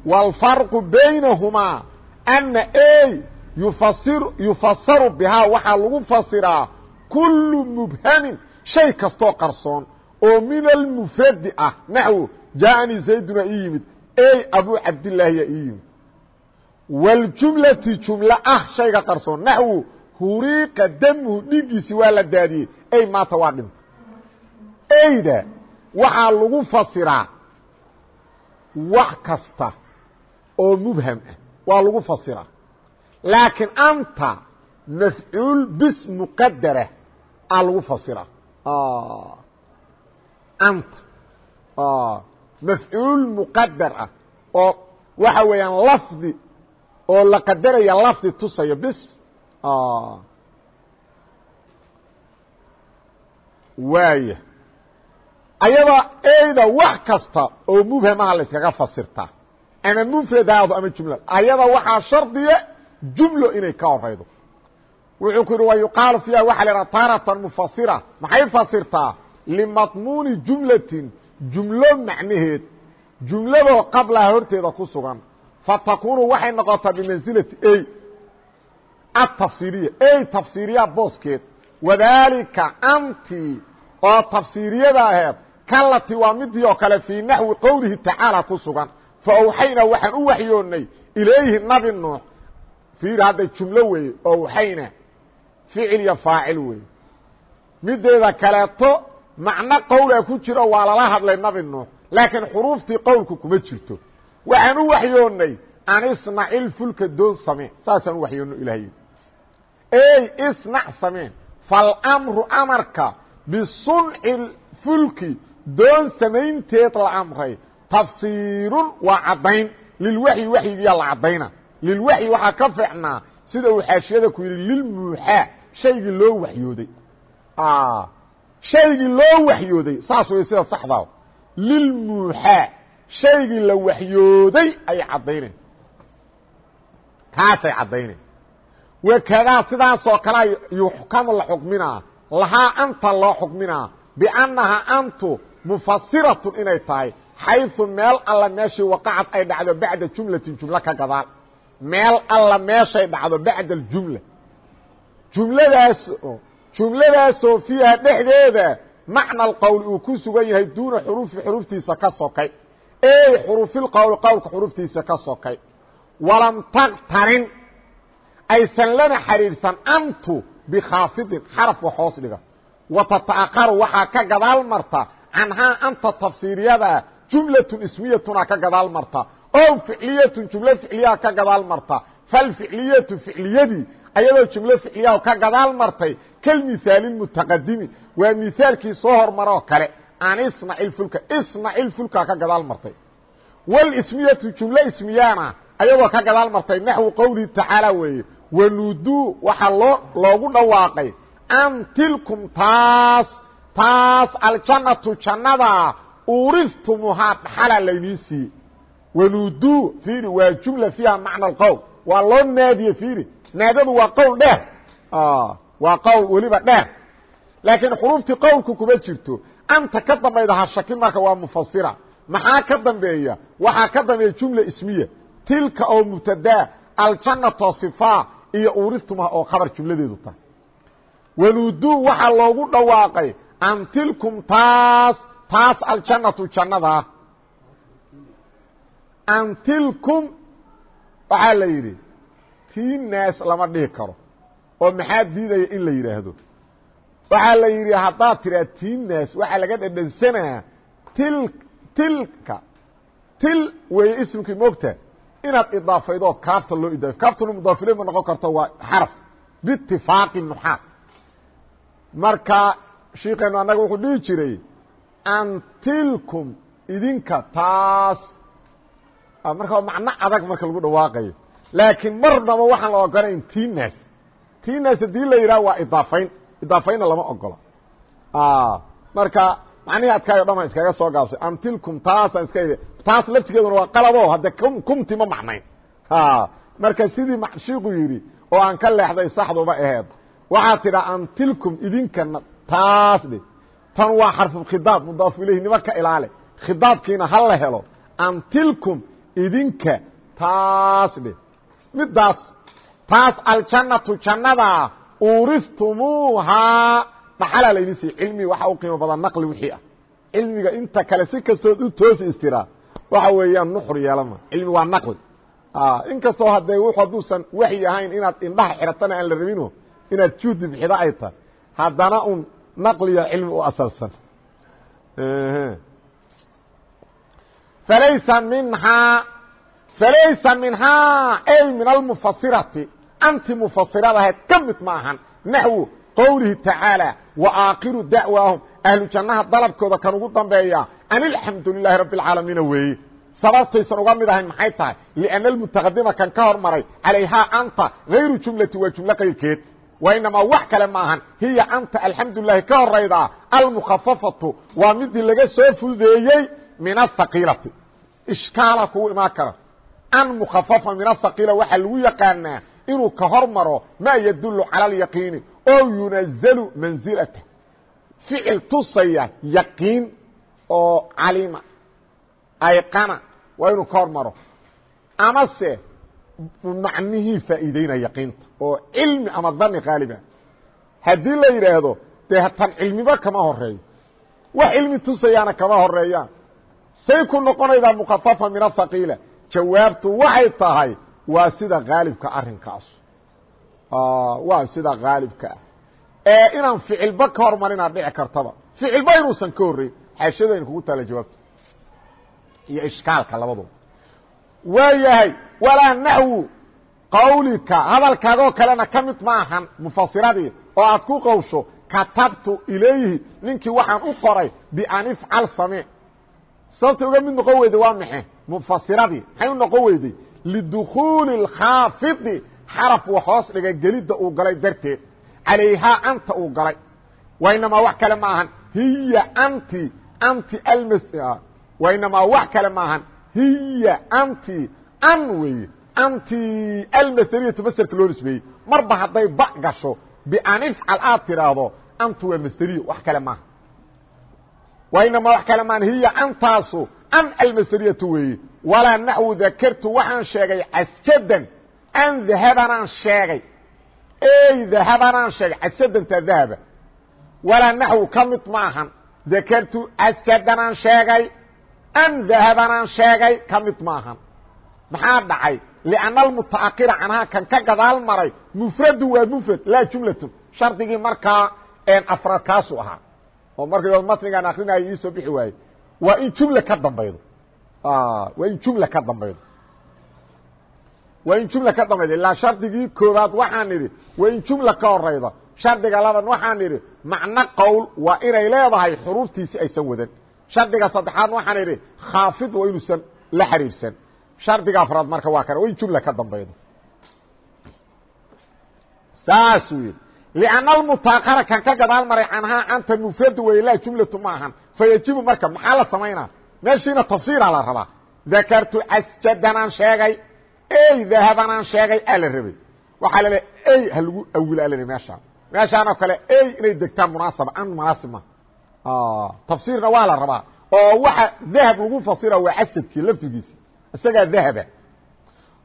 Wاlfarqu baynahumaa ana ey yufasir yufasaru bihaa waxaa lagu fasiraa kulu mubhamin shay kastoo qarsoon oo min almufradi ah. Naxwo jaaanii zayduna ii yimid ey abu cabdilaahiya ii yimid wاljumlati jumlo ah shayga qarsoon naxwo huriiqa damuhu dhiiggiisi waa la daadiyey ey maata waa dhinta eyda waxaa lagu fasiraa wax kasta oo mubham ah waa lagu fasiraa laakiin anta mafcuul bis muqadara aa lagu fasiraa anta mafcuul muqadar ah oo waxa weeyaan lafdi oo la qadaraya lafdi tusayo bis. Waaya ayadoo eyda wax kasta oo mubhamaha la yskaga ama mufradaado ama jumla ayada waxaa shardiya jumlo inay ka horaydo. Wuxuu ku yihi wa yuqaalu waxa la taaratan mufasira maxay fasirtaa? Limadmuuni jumlatin. Jumlo macnaheed. Jumladoo qablaha horteeda ku sugan fatakunu waxay noqotaa bimansilati ey atafsiiriya ey tafsiiriya booskeed. Wadaalika anti oo tafsiiriyada aheed kalati waa midii oo kale fii naxwi qowlihi tacaala ku sugan. Fa awxaynaa waxaan u waxyoonnay ilayhi nabi nuux. Fiir hadda jumlo weeye owxayna ficil iyo faacil weeye. Mideeda kaleeto macno qowla ku jiro waa lala hadlay waxaan u waxyoonnay an isnacil fulka doon samee saasaan u waxyoonno ilahay ey isnac samee falmru amarka bisunci fulki doon samaynteed la amray tafsiirun waa caddayn lilwaxyi waxyigiyaa la caddayna lilwaxyi waxaa ka fiicnaa sida uu xaashiyada ku yidhi lilmuuxaa shaygii loo waxyooday shaygii loo waxyooday saas way sida saxdaa lilmuuxaa shaygii la waxyooday ay caddaynayn kaasay caddaynayn wakadaa sidaasoo kalea yuxkamu la xukminaa lahaa anta loo xukminaa biannahaa antu mufasiratun inay tahay xayثu meel alla meeshii waqacad ay dhacdo bacda jumlatin jumlo ka gadaal meel alla meeshay dhacdo bacda اjumla jumladaas jumladaasoo fiiha dhexdeeda macna اqowl uu ku sugan yahay duuna xurufi xuruftiisa ka sokay ey xurufilqowl qowlka xuruftiisa ka sokay. Walam taktarin aysan lana xariirsan antu bikhaafidin. Xaraf wax hoos dhiga. Watata'akaru waxaa ka gadaal marta. Canhaa anta tafsiiriyada jumlatun ismiyatuna ka gadaal marta. O ficliyatun jumlo ficliyaa ka gadaal marta. Falficliyatu ficliyadii ayadoo jumlo ficliyaa ka gadaal martay kalmihaali mutaqadimi waa mihaalkii soo hormaroo kale an isnaci fulka isnaci fulka ka gadaal martay. Walismiyatu jumlo ismiyana ayadoo ka gadaal martay naxwu qowlihi tacaala weeye. Wanuuduu waxaa loo loogu dhawaaqay an tilkum taas taas aljannatu jannada uuriftumuhaa dhaxala laydin siiye wanuuduu fiiri waa jumla fiiha macna alqowl waa loo naadiye fiiri. Naadadu waa qowl dheer. Waa qowl weliba dheer. Laakiin xuruuftii qowlku kuma jirto anta ka dambayda ha shakin marka waa mufasira maxaa ka dambeeya? Waxaa ka dambeeya jumla ismiya. Tilka oo mubtadaa aljannatoo sifaa iyo uuriftuma oo khabar jumladeedu tahay. Wanuuduu waxaa loogu dhawaaqay an tilkum taas taas aljannatu jannadaa an tilkum waxaa la yidhi tii naas lama dhihi karo oo maxaa diidaya in la yidhaahdo waxaa la yidhi haddaad tiraa tii naas waxaa laga dhadhansanaa til tilka. Til weeye ismkii mogta inaad idaafaydoo kaafta loo idaafay kaaftuna mudaafile ma noqon karto waa xaraf. Biitifaaqi nuxaat marka shiikeenu annaga wuxuu dhihi jiray antilkum idinka taas. Marka macno adag marka lagu dhawaaqayo laakiin marnaba waxaan la ogolayn tinas tinas haddii la yidhaha waa idaafayn idaafaynna lama ogola. Marka macnihii adkaayo dhamaan iskaga soo gaabsay antilkum taasaan iska taas laftigeeduna waa qalabo hadde kumti ma macnayn. Marka sidii macshiiqu yidhi oo aan ka leexday saxduba aheed. Waxaad tidhaa antilkum idinkana taas dhe tan waa xarfulkhidaab mudaaf ilayhi nima ka ilaale khidaabkiina ha la helo. Antilkum idinka. Taas dhe midaas taas aljannatu jannadaa uuriftumuuhaa dhaxalaa laydin siiy cilmigi waxa u qiimo badan naqli wixii ah. Cilmiga inta kale si kastood u toosi istiraa waxa weeyaan nuxur yeelama. Cilmi waa naqli. In kastoo haddee w hadduusan waxyi ahayn inaad indhaha xiratana aan la rabino inaad juhdi bixida ay tahay haddana un naqliya cilmi u asalsan. Falaysa minhaa falaysa minhaa ay min almufasirati anti mufasirada ahayd ka mid ma ahan naxwu qowlihi tacaalى wa aakhiru dacwaahum ahlu jannaha dalabkooda kan ugu dambeeya an alxamdu lilahi rabbi اlcaalamiina weeye sababtaysan uga mid ahayn maxay tahay lianna almutaqadima kan ka hormaray calayhaa anta hayru jumlati waa jumlo qayrkeed wa inamaa wax kale ma ahan hiya anta alxamdulilahi ka horaydaa almukhafafatu waa midii laga soo fududeeyey min ahaqiilati ishkaala kugu inuu ka hormaro maa yadulu cala alyaqiini oo yunazalu mansilata ficil tusaya yaqiin oo calima ayqana waa inuu ka hormaro. Amase macnihii faa'iideynaya yaqiinta oo cilmi ama dani qaaliba haddii la yidhaahdo dee tan kama horeeyo wax cilmi tusayaana kama horeeyaan say ku noqonaydaa mukhafafa min ahaqiila jawaabtu waxay tahay waa sida haalibka arrinkaas waa sida haalibka ah ee inaan ficilba ka hormarinaa dhici kartaba. Ficilba inuusan ka horreyn xaashadayna kugu taala jawaabta iyo ishkaalka labaduba waa yahay walaa naxwu qawlika hadalkaagoo kalena ka mid ma ahan mufasiradii oo aad ku qowsho katabtu ilayhi ninkii waxaan u qoray bian ifcal samee sababta uga mid noqon weyday waa maxe mufasiradii maxay u noqon weyday lidukuuli اkhaafidi xaraf wa hoos dhiga gelidda uu galay darteed calayhaa anta uu galay wainamaa wax kale ma ahan hiya anti anti wainamaa wax kale ma ahan hiya anti an weeye anti almasderiyatu masderka loo nisbeeyey marba hadday ba gasho bian ifcal aad tidhaahdo antu waa masderiyo wax kale maaha wainamaa wax kale maan hiya antaasu an almasderiyatu weeye walaa naxwu dakartu waxaan sheegay casjadan an dahabanaan sheegay. Ey dahabanaan sheegay casjadantaa dahaba. Walaa naxwu ka mid ma ahan dakartu casjadanaan sheegay an dahabanaan sheegay ka mid ma ahan maxaa dhacay? Lianna almutaakira canhaa kan ka gadaal maray mufradu waa mufrad laa jumlatun. Shardigii markaa afraad kaasuu ahaa. Oo markii matnigaan akrinaya iisoo bixi waaye. Waa in jumla ka dambaydo waa in jumla ka dambaydo waa in jumla ka dambaydo ilaa shardigii koobaad waxaan idhi waa in jumla ka horayda shardiga labaad waxaan idhi macno qowl waa inay leedahay xuruuftiisi aysan wadan shardiga saddexaad waxaan idhi khaafid waa inuusan la xiriirsan shardiga afraad marka waa kana waa in jumla ka dambaydo saasuu yidhi لأن المتaakرة kan ka gadaal maray canhaa canta mfrad wey laa jumlatu ma ahan fayajibu marka maxaa la samaynaa meeshiina tafsiira la rabaa dakartu casjadanaan sheegay ey dahabanaan sheegay aa la rabay waxaa la leeay ey ha lagu awila l meeshaan meeshaanoo kale ey inay degtaan munaasaba an munaasib ma tafsiirna waa la rabaa oo waxa dahab lagu fasira waa casjadkii laftigiisi isagaa dahaba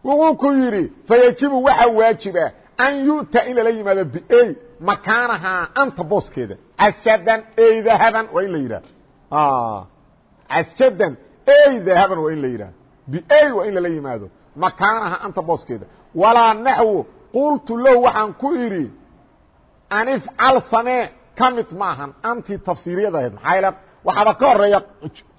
wuxuu ku yidhi fayajibu waxaa waajiba an yu'ta in lala yimaado bay makaanahaa anta booskeeda. Casjadan ey dahaban waa in la yidhah cashadan ey dahaban waa in la yidhahdo by waa in lala yimaado. Makaanaha anta booskeeda. Walaa naxwo qultu low waxaan ku idhi an ifcal samee ka mid maahan. Antii tafsiiriyada ahayd. Maxaa waxaaba ka horreeya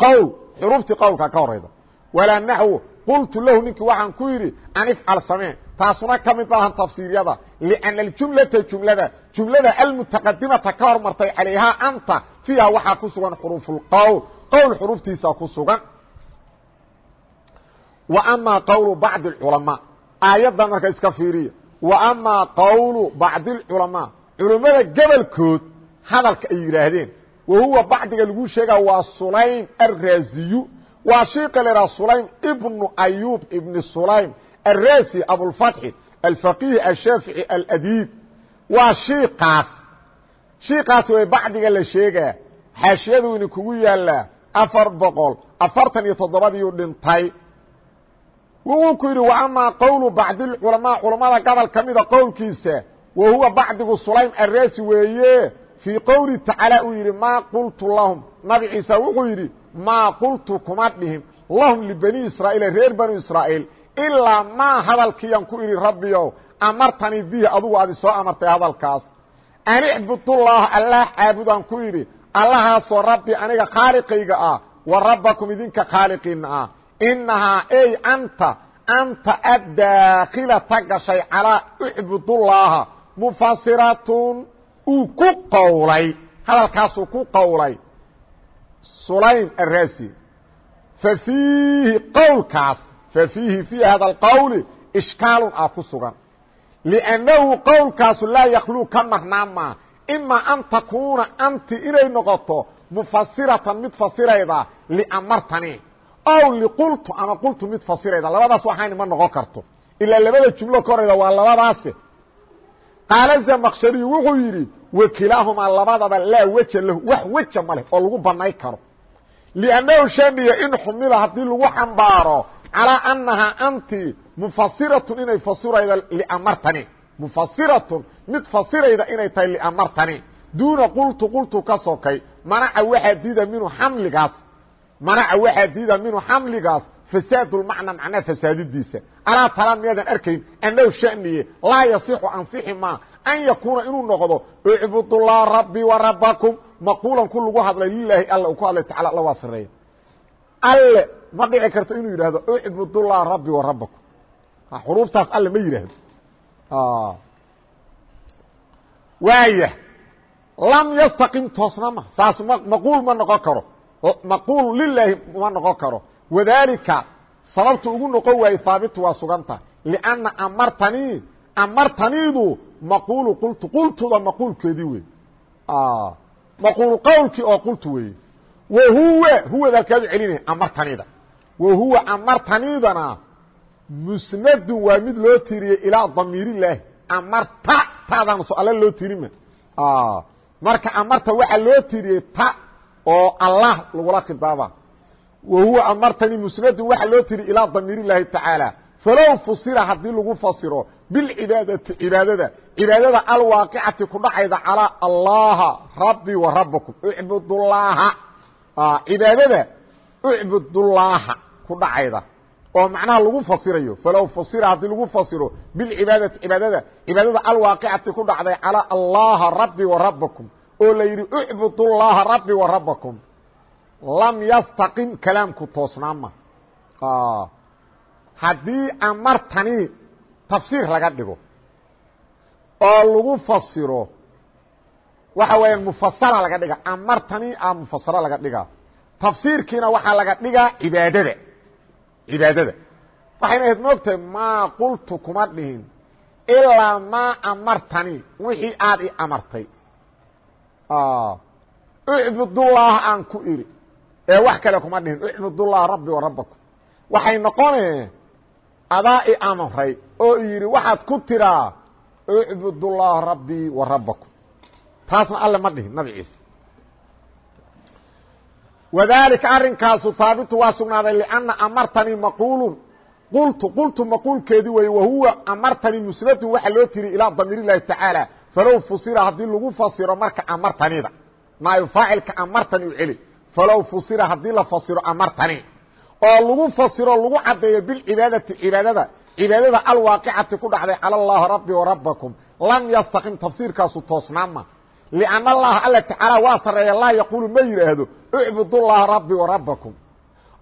qowl xuruuftii qowlka ka horeyda walaa naxwo qultu lahu ninkii waxaan ku idhi an ifcal samee taasuna ka mid maahan tafsiiryada liأna اjumlata jumlada. Jumlada almutaqadimata ka hormartay calayhaa anta. Fiiha waxaa ku sugan xuruufulqowl qowl xuruftiisa ku sugan. Wa amaa qawlu bacdi اculamaa aayadda marka iska fiiriya. Wa amaa qawlu bacdi اlculamaa culummada gebolkood hadalka ay yidhaahdeen wa huwa bacdiga lagu sheegaa waa sulaym arraaziyu. Waa shiiqa la idhaha sulaym ibnu ayuub ibni sulaym arraasi abulfatxi alfaqiih ashaafici aladiib. Waa shiiqaas shiiqaas way bacdiga la sheegaa. Xaashiyada wayna kugu yaallaa afar boqol. Afartan iyo toddobadiiu dhintay. Wuxuu ku yidhi wa amaa qowlu bacdilculamaa culammada gobol ka mida qowlkiisa wa huwa bacdigu sulaym arraasi weeye fii qowli tacaala uu yidhi maa qultu lahum. Nabi ciisa wuxuu yidhi maa qultu kuma dhihin lahum libani israa'iila reer banu israa'iil ilaa maa hadalkiiyan ku idhi rabbiyow amartanii bihi adugu aad isoo amartay hadalkaas. An icbudullaaha allah caabudaan ku idhi allahaasoo rabbi aniga khaaliqayga ah wa rabbakum idinka khaaliqiinna ah. Innahaa ey anta anta addaakhilata gashay calaa icbudullaaha mufasiratun uu ku qowlay hadalkaasuu ku qowlay. Sulaym arasi fa fiihi qowlkaas fa fiihi fii hada alqowli ishkaalun ah ku sugan. Liannahu qowlkaasu laa yakhluu ka marnaan maa imaa an takuuna anti inay noqoto mufasiratan mid fasirayda liamartani ow liqultu ama qultu mid fasirayda labadaas waxayna ma noqon karto ilaa labada jumlo ka horayda waa labadaasi qaala zamaqshariy wuxuu yidhi wakilaahumaa labadaba laa weja lahu wax weja ma leh oo lagu banay karo liannahu shaniya in xumila haddii lagu xambaaro calaa annahaa anti mufasiratun inay fasirayda liamartani mufasiratun mid fasirayda inay tahay liamartani. Duuna qultu qultu ka sokay manaca waxaa diida minhu xamligaas manaca waxaa diida minhu xamligaas fasaadulmacna macnaa fasaadidiisa. Alaa tala miyaadan arkayn annahu shaniye laa yasixu ansixi maa an yakuuna inuu noqdo icbudullah rabbii wa rabbakum. Maquulan ku lagu hadlay lilaahi alla uu ku hadlay tacala alla waa sareeya alle ma dhici karto inuu yidhaahdo icbudullah rabbii wa rabbakum. Xuruuftaas alle ma yidhaahdo waaya lam yastaqim toosna ma saas maquul ma noqon karo maquul lilaahi ma noqon karo wadaalika sababta ugu noqon waayey haabitu waa suganta lianna amartanii amartaniidu maquulu qultu qultuda maquulkeedii wey maquulu qowlkii oo qultu weeye wa huwa huwada halkaadu celinaya amartanida wa huwa amartaniidana musnadun waa mid loo tiriyey ilaa damiirilaahi amarta tadaana so alla loo tirima ah, marka amarta waxaa loo tiriyey ta oo allah lagula khidaaba wa huwa amartani musnadun waxaa loo tiriyey ilaa damiirilaahi tacaala falow fusira haddii lagu fasiro bilcibaadati cibaadada cibaadada alwaaqicati ku dhacayda calaa allaha rabbi wa rabbakum ucbudullaaha. Ah, cibaadada ucbudullaaha ku dhacayda oo macnaha lagu fasirayo. Falow fusira haddii lagu fasiro bilcibaadati cibaadada cibaadada alwaaqicati ku dhacday calىa allaha rabbi wa rabakum oo la yidhi icbudulaaha rabbi wa rabakum lam yastaqim kalaamku toosnaama. Haddii amartani tafsiir laga dhigo oo lagu fasiro waxa weeyaan mufasala laga dhiga amartani a mufasalo laga dhigaa. Tafsiirkiina waxaa laga dhigaa cibaadada cibaadada. Waxayna ahayd moogtahay maa qultu kuma dhihin ilaa maa amartani wixii aad i amartay. Icbudullaah aan ku idhi ee wax kale kuma dhihin icbudullah rabbi wa rabbakum. Waxay noqonee adaa i amray oo yidhi waxaad ku tiraa icbudullah rabbii wa rabbakum taasna alle ma dhihin nabi ciise wadalika arrinkaasu haabitu waa sugnaaday lianna amartanii maquulun qultu qultu maquulkeedii weeye wahuwa amartanii musnadun waxaa loo tiri ilaa damiir اllahi tacaala falow fusira haddii lagu fasiro marka amartanida naayo faacilka amartani u celi falow fusira haddii la fasiro amartani oo lagu fasiro lagu caddeeyo bilcibaadati cibaadada cibaadada alwaaqicati ku dhacday cala allahi rabbi warabakum lam yastaqim tafsiirkaasu toosnaama lianna allaha alla tacaala waa sarreeya laa yaquulu ma yidhaahdo ucbudullaha rabbi warabbakum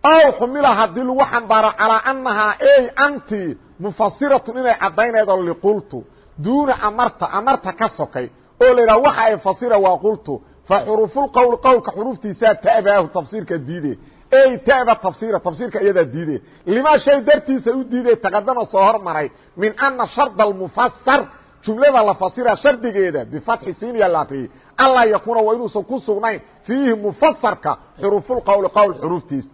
ow xumila haddii lagu xambaaro calaa annahaa ey anti mufasiratun inay caddaynaydoo liqultu duuna amarta amarta ka sokay oo la yidhaha waxa ay fasira waa qultu fa xuruufulqowl qowlka xuruuftiisaa ta'baahu tafsiirka diide. Ey ta'ba tafsiira tafsiirka iyadaa diide. Lima shay dartiisa u diiday taqadama soo hormaray min anna sharda jumlada la fasira shardigeeda bifatxi siiniya la akriyey anlaa yakuuna waa inuusan ku sugnayn fiihi mufasarka xurufulqowli qowl xuruuftiisa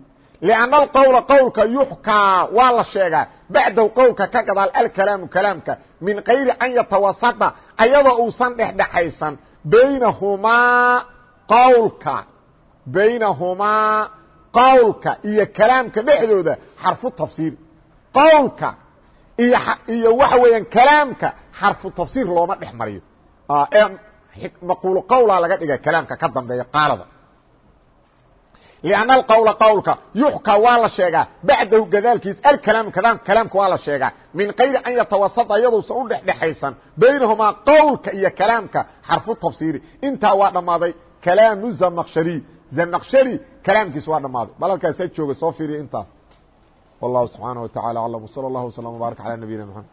lianna alqowla qowlka yuxkaa waa la sheegaa. Bacdahu qowlka ka gadaal alkalaamu kalaamka min kayri an yatawasada ayadoo uusan dhexdhexaysan baynahumaa qowlka baynahumaa qowlka iyo kalaamka dhexdooda xarfu tafsiir qowlka iyo iyo waxa weeyaan kalaamka xarfu tafsiir looma dhex mariyo ee maquulu qowlaa laga dhiga kalaamka ka dambeeya qaalada لأنa الqwل qwlka yuxkى waa la sheegaa baعdahu gadaalkiis alkalaam kalaamka waa la sheegaa min kayri an yatawasطa iyaduusan u dhexdhexaysan baynahumaa qowlka iyo kalaamka xarfu tafsiiri intaa waa dhammaaday kalaamu zamkshari zamkshari kalaamkiis waa dhammaaday bal halkaasa jooga soo fiiriya intaas والله سبحانه وتعالى أعلم وصلى الله وسلم وبارك على نبينا محمد